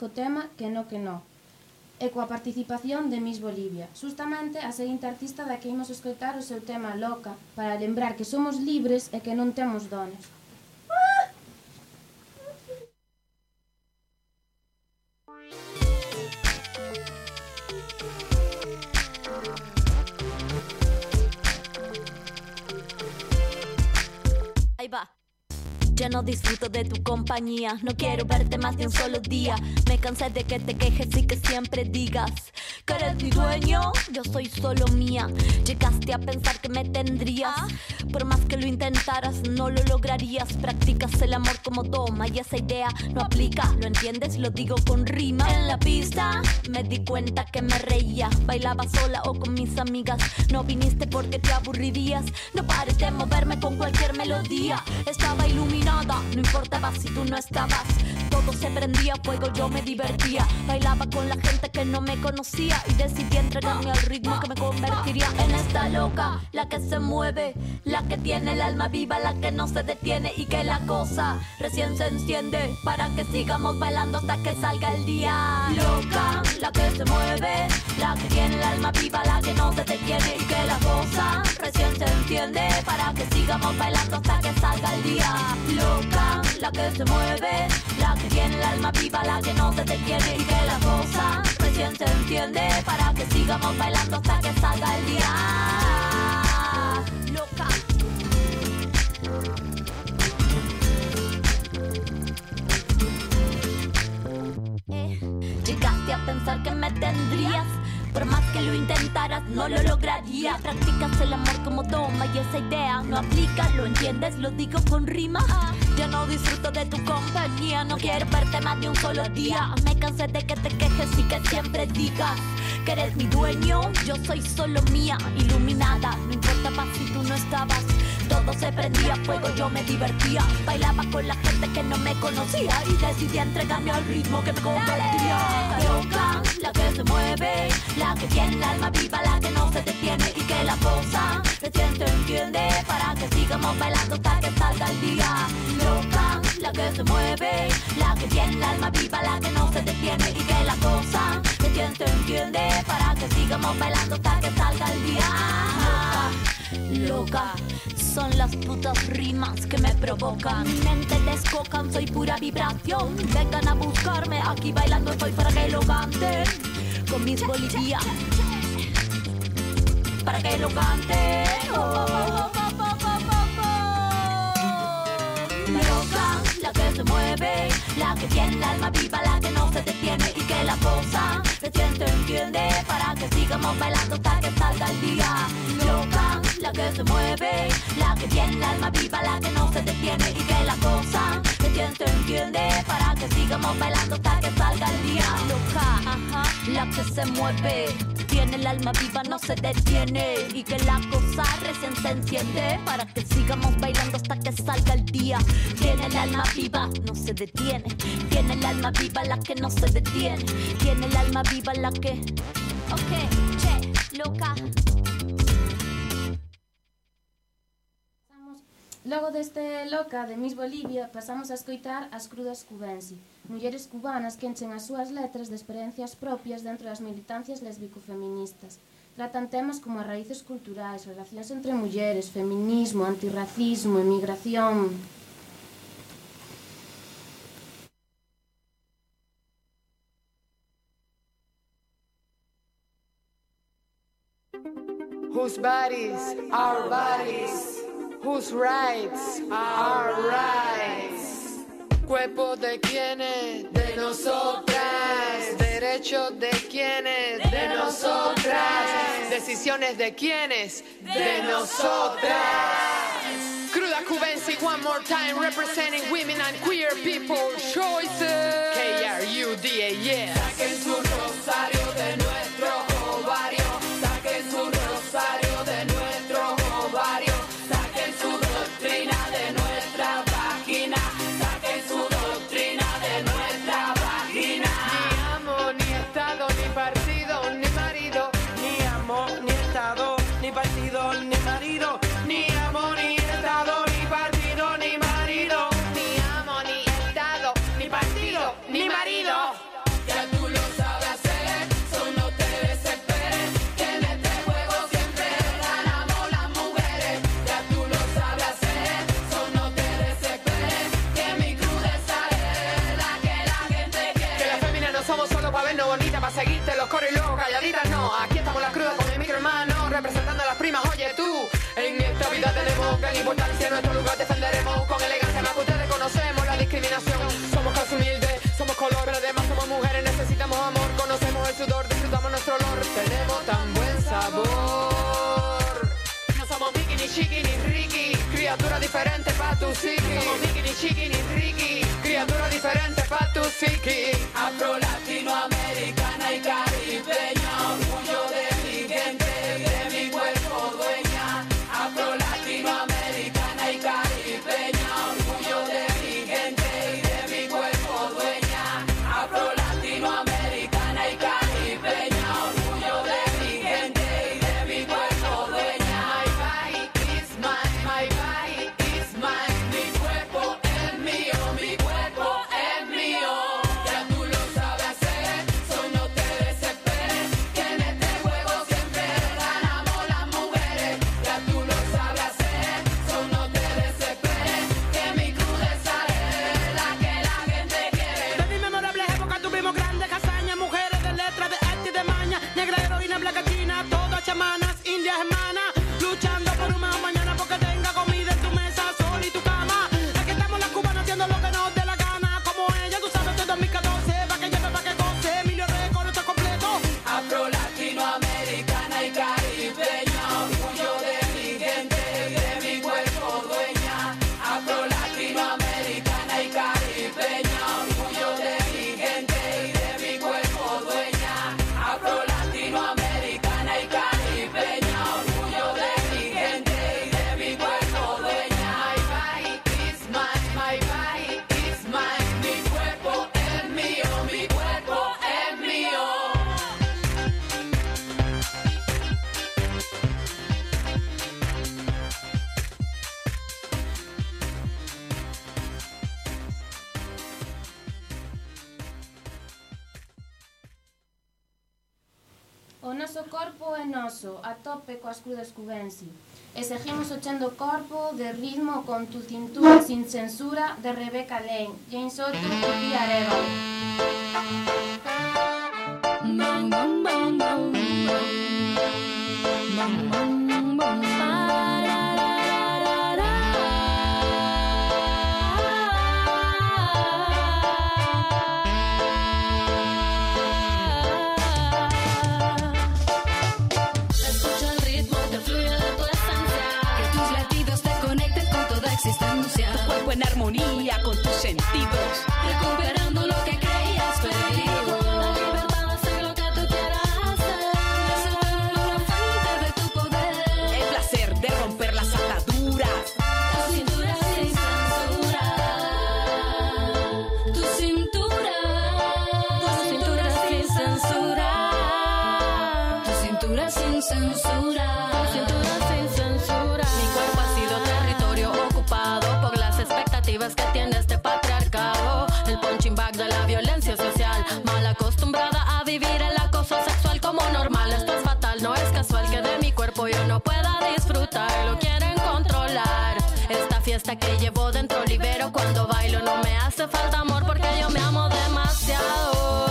co tema Que no que no e coa participación de Miss Bolivia. Justamente a seguinte artista da que imos escoitar o seu tema Loca para lembrar que somos libres e que non temos dones. Ya no disfruto de tu compañía, no quiero verte más de un solo día. Me cansé de que te quejes y que siempre digas que eres mi dueño, yo soy solo mía. Llegaste a pensar que me tendrías, por más que lo intentaras, no lo lograrías. Practicas el amor como toma y esa idea no aplica, ¿lo entiendes? Lo digo con rima. En la pista me di cuenta que me reía, bailaba sola o con mis amigas. No viniste porque te aburrirías, no pares de moverme con cualquier melodía. Estaba iluminada, no importaba si tú no estabas. Todo se prendía fuego, yo me divertía. Bailaba con la gente que no me conocía y decidí entregarme al ritmo que me convertiría en esta loca, la que se mueve, la que tiene el alma viva, la que no se detiene y que la cosa recién se enciende para que sigamos bailando hasta que salga el día. Loca, la que se mueve, la que tiene el alma viva, la que no se detiene y que la cosa recién se enciende para que sigamos bailando hasta que salga el día. Loca, la que se mueve, la que tiene el alma viva, la que no se detiene y que la cosa recién se entiende para que sigamos bailando hasta que salga el día. Loca. Eh, Llegaste a pensar que me tendrías. Por más que lo intentaras, no lo lograría. Practicas el amor como toma y esa idea no aplica. ¿Lo entiendes? Lo digo con rima. Ya no disfruto de tu compañía. No quiero verte más de un solo día. Me cansé de que te quejes y que siempre digas que eres mi dueño. Yo soy solo mía, iluminada. No importaba si tú no estabas. Todo se prendía fuego, yo me divertía. Bailaba con la gente que no me conocía y decidí entregarme al ritmo que me convertía. Loca, la que se mueve, la que tiene el alma viva, la que no se detiene y que la cosa se entiende para que sigamos bailando hasta que salga el día. Loca, la que se mueve, la que tiene el alma viva, la que no se detiene y que la cosa se entiende para que sigamos bailando hasta que salga el día. Loca, son las putas rimas que me provocan. Mi mente descocan, soy pura vibración. Vengan a buscarme, aquí bailando estoy para que lo canten. Con mis Bolivia. Para que lo canten. Oh. Loca, la que se mueve, la que tiene el alma viva, la que no se detiene y que la cosa se para que sigamos bailando hasta que salga el día. Loca, la que se mueve, la que tiene el alma viva, la que no se detiene y que la cosa se entiende para que sigamos bailando hasta que salga el día. Loca, ajá, la que se mueve. Tiene el alma viva, no se detiene Y que la cosa recién se enciende Para que sigamos bailando hasta que salga el día Tiene el alma viva, no se detiene Tiene el alma viva la que no se detiene Tiene el alma viva la que... Ok, che, loca Logo deste loca de Miss Bolivia pasamos a escoitar as crudas cubensi, mulleres cubanas que enchen as súas letras de experiencias propias dentro das militancias lésbico-feministas. Tratan temas como as raíces culturais, relacións entre mulleres, feminismo, antirracismo, emigración... Whose bodies, our bodies. whose rights are rights. Cuerpo de quienes, de nosotras. Derechos de quienes, de nosotras. Decisiones de quienes, de nosotras. Cruda Cubensi, one more time, representing women and queer people choices. K-R-U-D-A, yeah. Saquen su rosario. Criatura differente fa tu sicchi Siamo fighi di cicchi di fricchi Criatura differente fa tu sicchi Afro, latino, americana, e caribeña orgoglio Estamos echando corpo de ritmo con tu cintura sin censura de Rebecca Lane, James Soto y Areva. recuperar pueda disfrutar, lo quieren controlar. Esta fiesta que llevo dentro libero cuando bailo, no me hace falta amor porque yo me amo demasiado.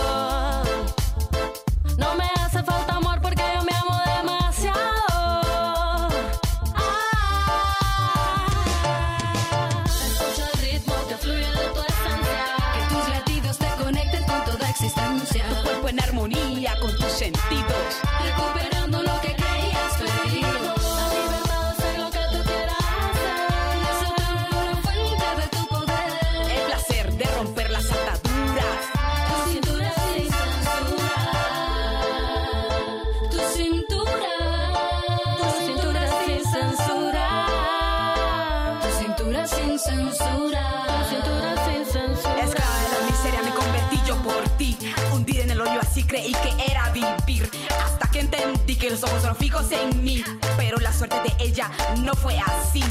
de ella no fue así.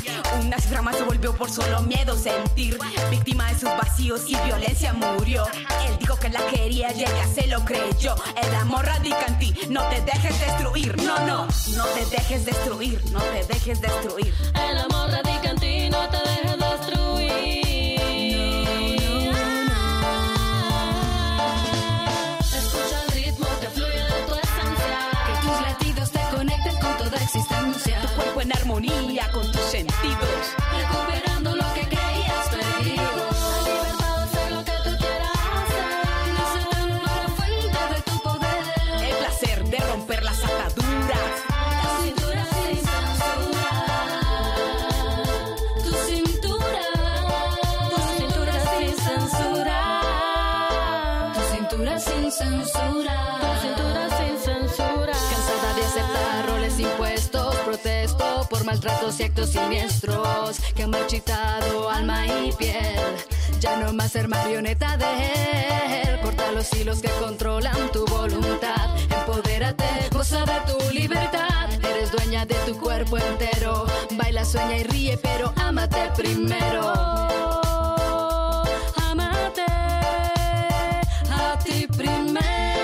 Una cifra se volvió por solo miedo sentir. Víctima de sus vacíos y violencia murió. Él dijo que la quería y ella se lo creyó. El amor radica en ti, no te dejes destruir. No, no, no te dejes destruir, no te dejes destruir. El amor radica en ti, no te dejes cuerpo en armonía. insectos siniestros que han marchitado alma y piel. Ya no más ser marioneta de él. Corta los hilos que controlan tu voluntad. Empodérate, goza de tu libertad. Eres dueña de tu cuerpo entero. Baila, sueña y ríe, pero ámate primero. Ámate a ti primero.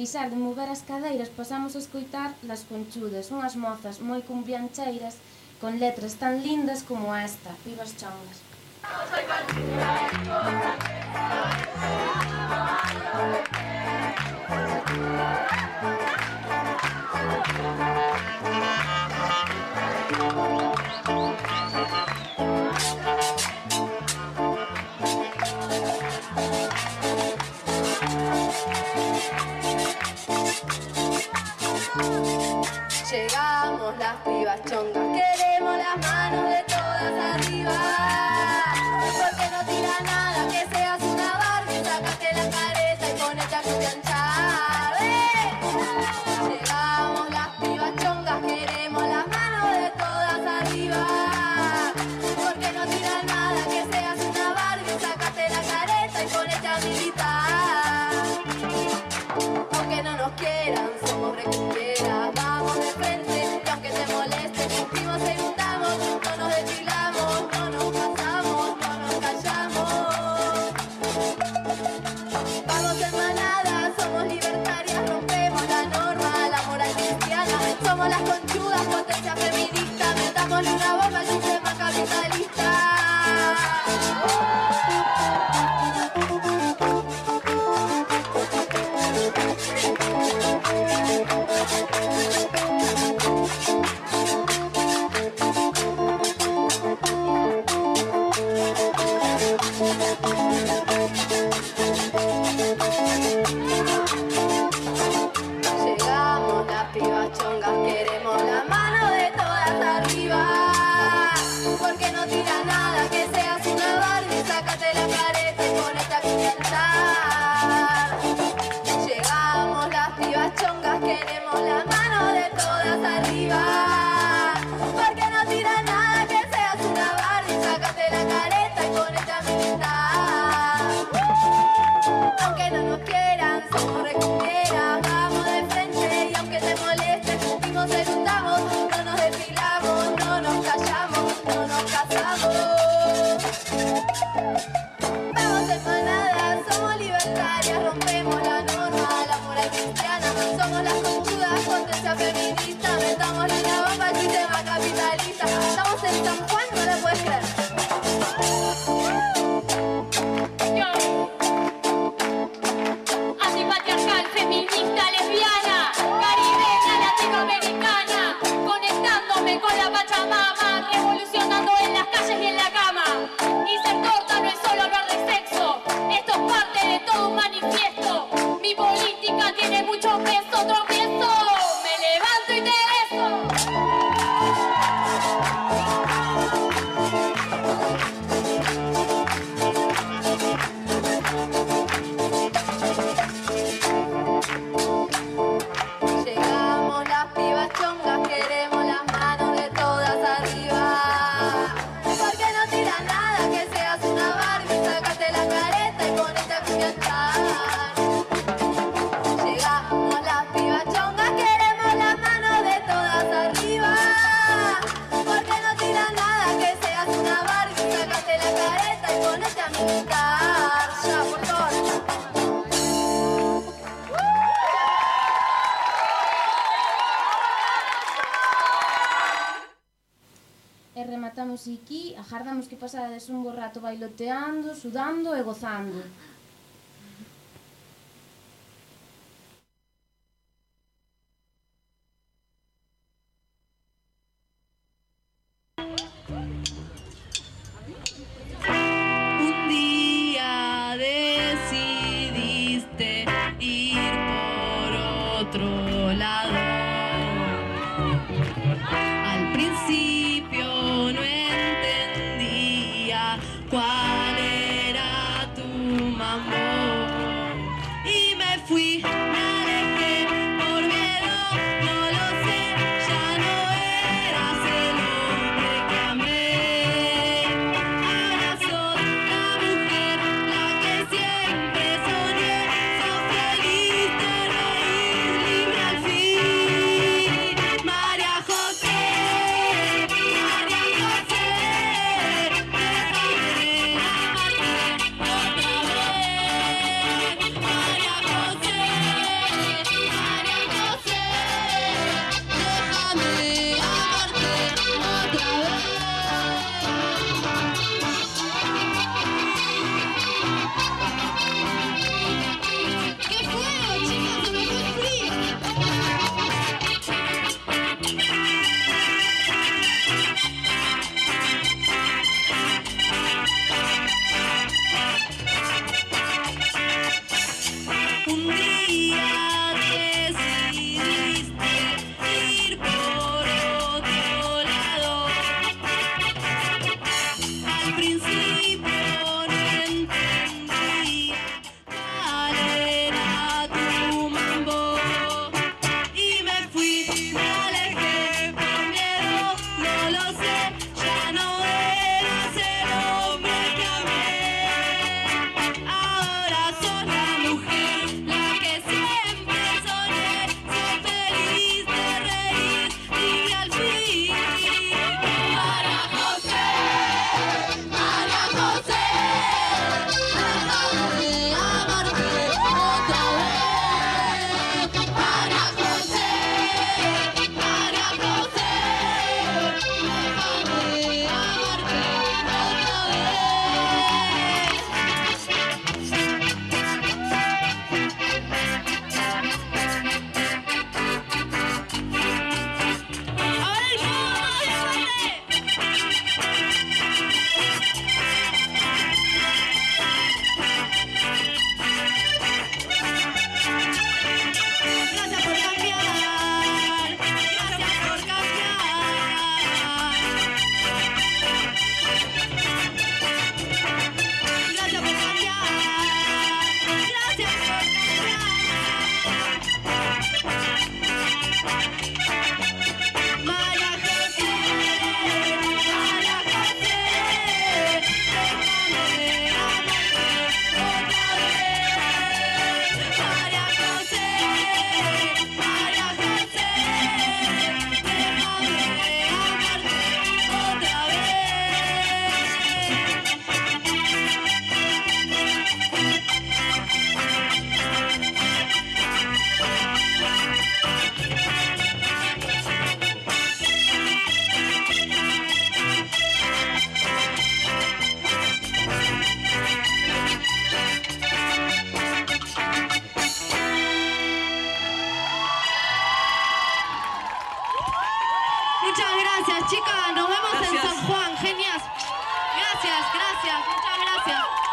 deixar de mover as cadeiras pasamos a escoitar Las Conchudas, unhas mozas moi cumbiancheiras con letras tan lindas como esta, Vivas Chongas. Soy disfrutando y gozando. Gracias, chicas. Nos vemos en. San Juan. Genial. Gracias, gracias. Muchas gracias.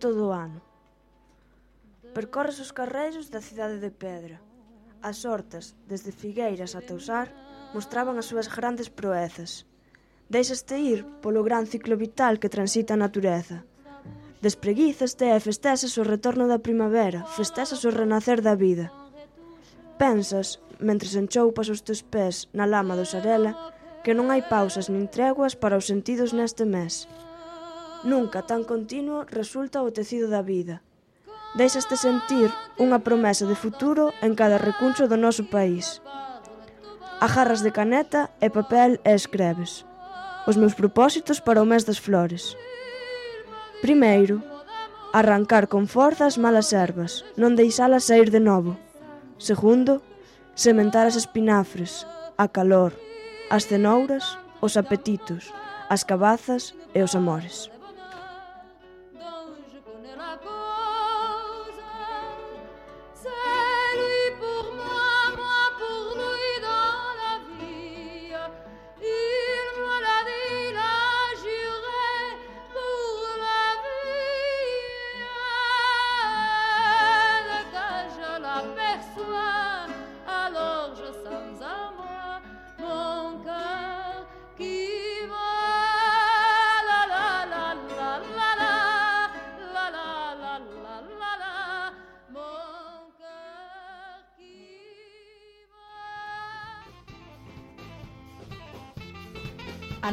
todo o ano. Percorres os carreiros da cidade de Pedra. As hortas, desde Figueiras ata Usar, mostraban as súas grandes proezas. Deixaste ir polo gran ciclo vital que transita a natureza. Despreguízaste e festexas o retorno da primavera, festexas o renacer da vida. Pensas, mentres enchoupas os teus pés na lama do Sarela, que non hai pausas nin treguas para os sentidos neste mes. Nunca tan continuo resulta o tecido da vida. Deixaste sentir unha promesa de futuro en cada recuncho do noso país. Agarras de caneta e papel e escreves. Os meus propósitos para o mes das flores. Primeiro, arrancar con forza as malas ervas, non deixalas sair de novo. Segundo, sementar as espinafres, a calor, as cenouras, os apetitos, as cabazas e os amores.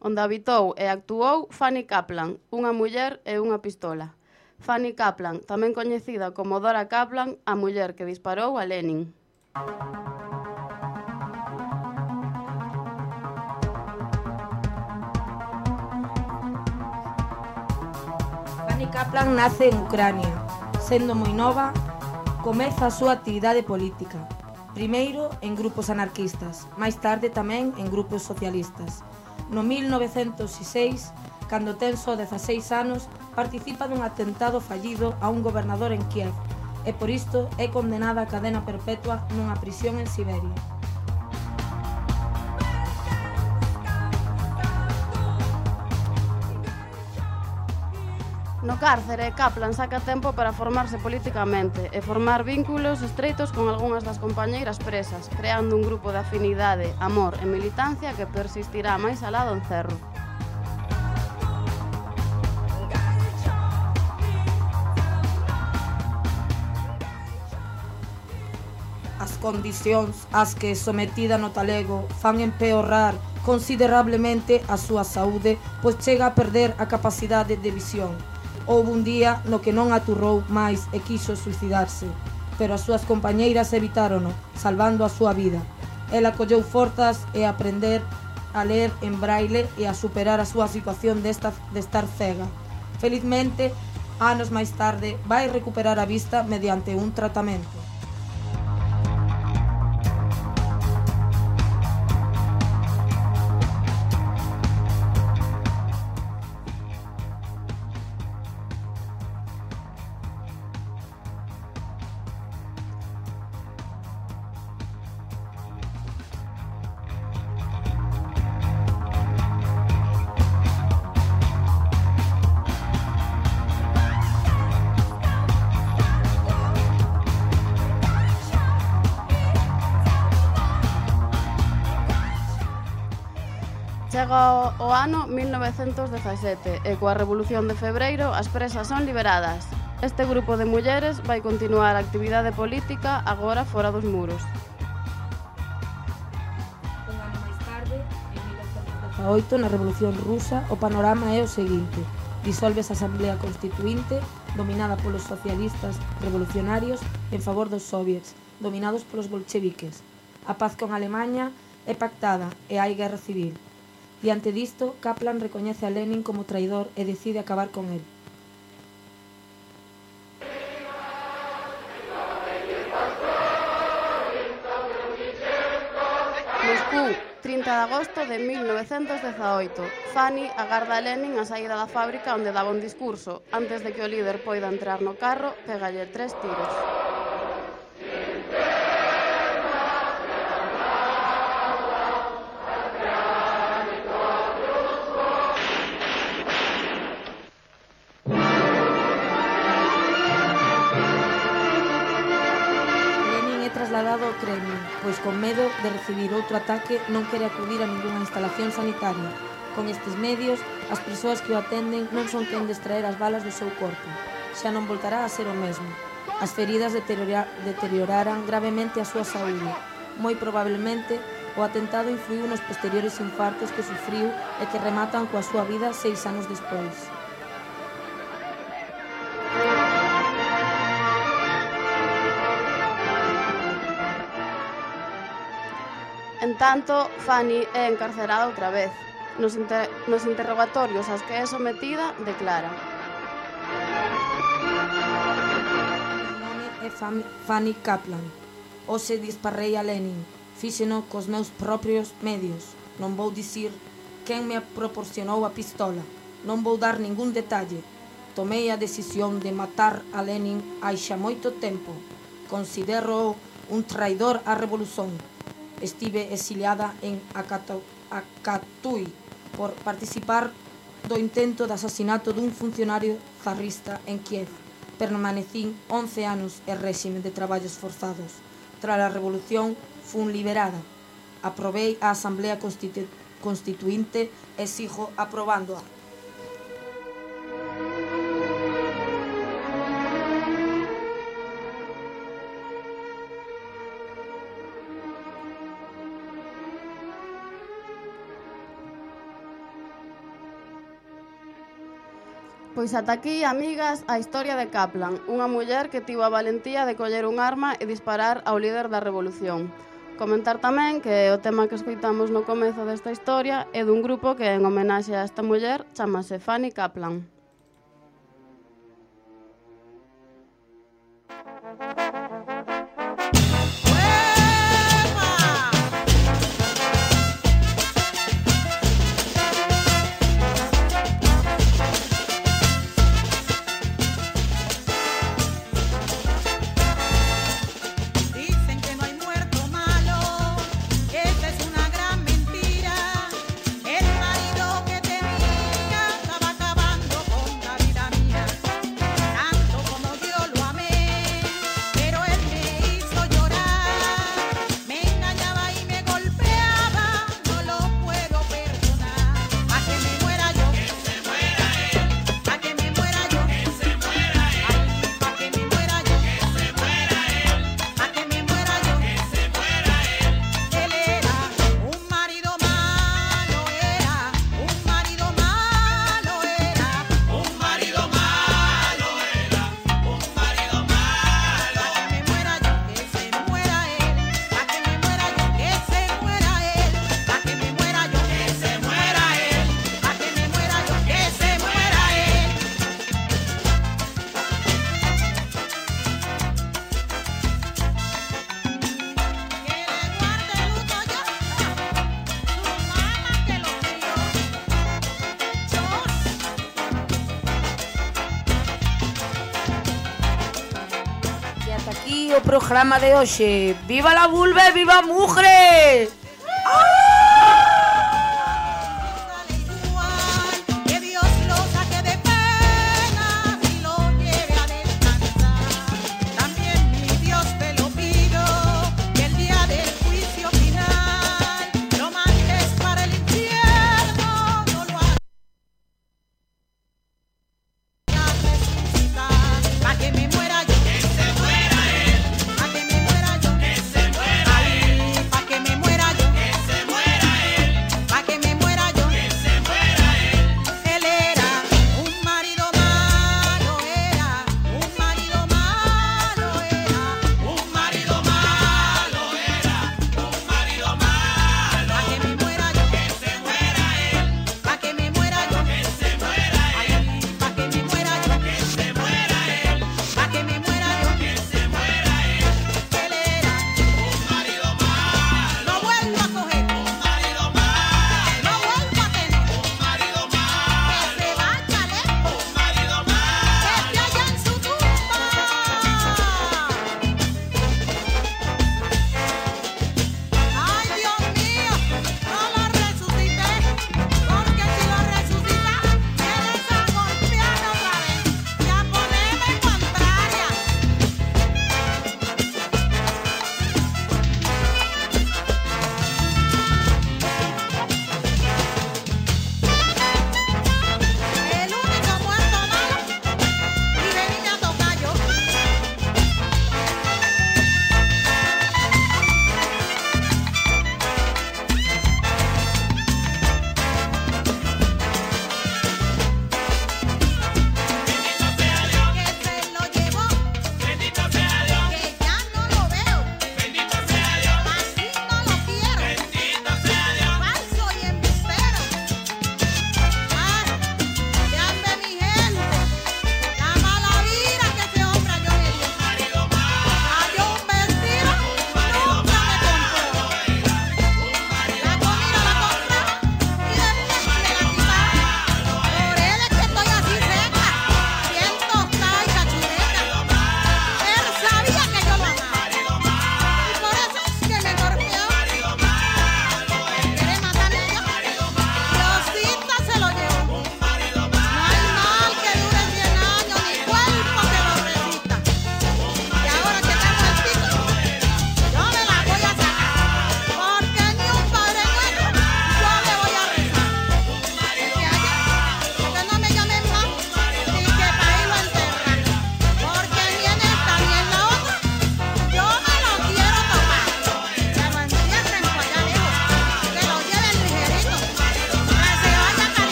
onde habitou e actuou Fanny Kaplan, unha muller e unha pistola. Fanny Kaplan, tamén coñecida como Dora Kaplan, a muller que disparou a Lenin. Fanny Kaplan nace en Ucrania. Sendo moi nova, comeza a súa actividade política. Primeiro en grupos anarquistas, máis tarde tamén en grupos socialistas No 1906, cando ten só 16 anos, participa dun atentado fallido a un gobernador en Kiev e por isto é condenada a cadena perpetua nunha prisión en Siberia. No cárcere, Kaplan saca tempo para formarse políticamente e formar vínculos estreitos con algunhas das compañeiras presas, creando un grupo de afinidade, amor e militancia que persistirá máis alá do encerro. As condicións ás que sometida no talego fan empeorrar considerablemente a súa saúde, pois chega a perder a capacidade de visión Houve un día no que non aturrou máis e quiso suicidarse, pero as súas compañeiras evitárono, salvando a súa vida. Ela colleu forzas e aprender a ler en braille e a superar a súa situación desta, de estar cega. Felizmente, anos máis tarde, vai recuperar a vista mediante un tratamento. 1917 e coa Revolución de Febreiro as presas son liberadas. Este grupo de mulleres vai continuar a actividade política agora fora dos muros. Un ano máis tarde, en 1918, na Revolución Rusa, o panorama é o seguinte. Disolves a Asamblea Constituinte, dominada polos socialistas revolucionarios en favor dos soviets, dominados polos bolcheviques. A paz con Alemanha é pactada e hai guerra civil. Diante disto, Kaplan recoñece a Lenin como traidor e decide acabar con el. Moscú, 30 de agosto de 1918. Fanny agarda a Lenin a saída da fábrica onde daba un discurso. Antes de que o líder poida entrar no carro, pegalle tres tiros. trasladado ao Kremlin, pois con medo de recibir outro ataque non quere acudir a ningunha instalación sanitaria. Con estes medios, as persoas que o atenden non son quen de extraer as balas do seu corpo. Xa non voltará a ser o mesmo. As feridas deterioraran gravemente a súa saúde. Moi probablemente, o atentado influiu nos posteriores infartos que sufriu e que rematan coa súa vida seis anos despois. En tanto, Fanny é encarcerada outra vez. Nos, inter nos interrogatorios as que é sometida, declara. Nome é Fanny Kaplan. Ose disparrei a Lenin. Fíxeno cos meus propios medios. Non vou dicir quen me proporcionou a pistola. Non vou dar ningún detalle. Tomei a decisión de matar a Lenin hai xa moito tempo. Considero un traidor á revolución. Estive exiliada en Acatu Acatui por participar do intento de asasinato dun funcionario zarrista en Kiev. Permanecín 11 anos e réxime de traballos forzados. Tras a revolución, fun liberada. Aprobei a Asamblea Constitu Constituinte e sigo aprobándoa. Pois ata aquí, amigas, a historia de Kaplan, unha muller que tivo a valentía de coller un arma e disparar ao líder da revolución. Comentar tamén que o tema que escoitamos no comezo desta historia é dun grupo que en homenaxe a esta muller chamase Fanny Kaplan. programa de hoy. ¡Viva la vulva, viva Mugre!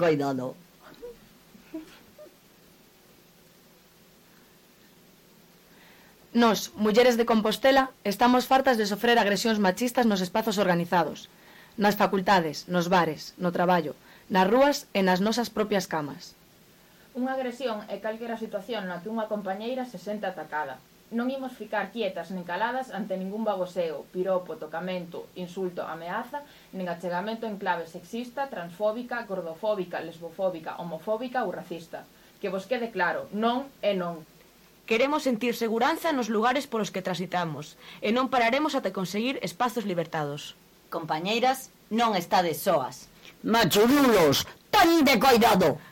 cuidado. Nos, mulleres de Compostela, estamos fartas de sofrer agresións machistas nos espazos organizados, nas facultades, nos bares, no traballo, nas rúas e nas nosas propias camas. Unha agresión é calquera situación na que unha compañeira se sente atacada, Non imos ficar quietas nin caladas ante ningún baboseo, piropo, tocamento, insulto, ameaza, nin achegamento en clave sexista, transfóbica, gordofóbica, lesbofóbica, homofóbica ou racista. Que vos quede claro, non é non. Queremos sentir seguranza nos lugares polos que transitamos, e non pararemos ata conseguir espazos libertados. Compañeiras, non estades soas. Machurulos, tan de coidado!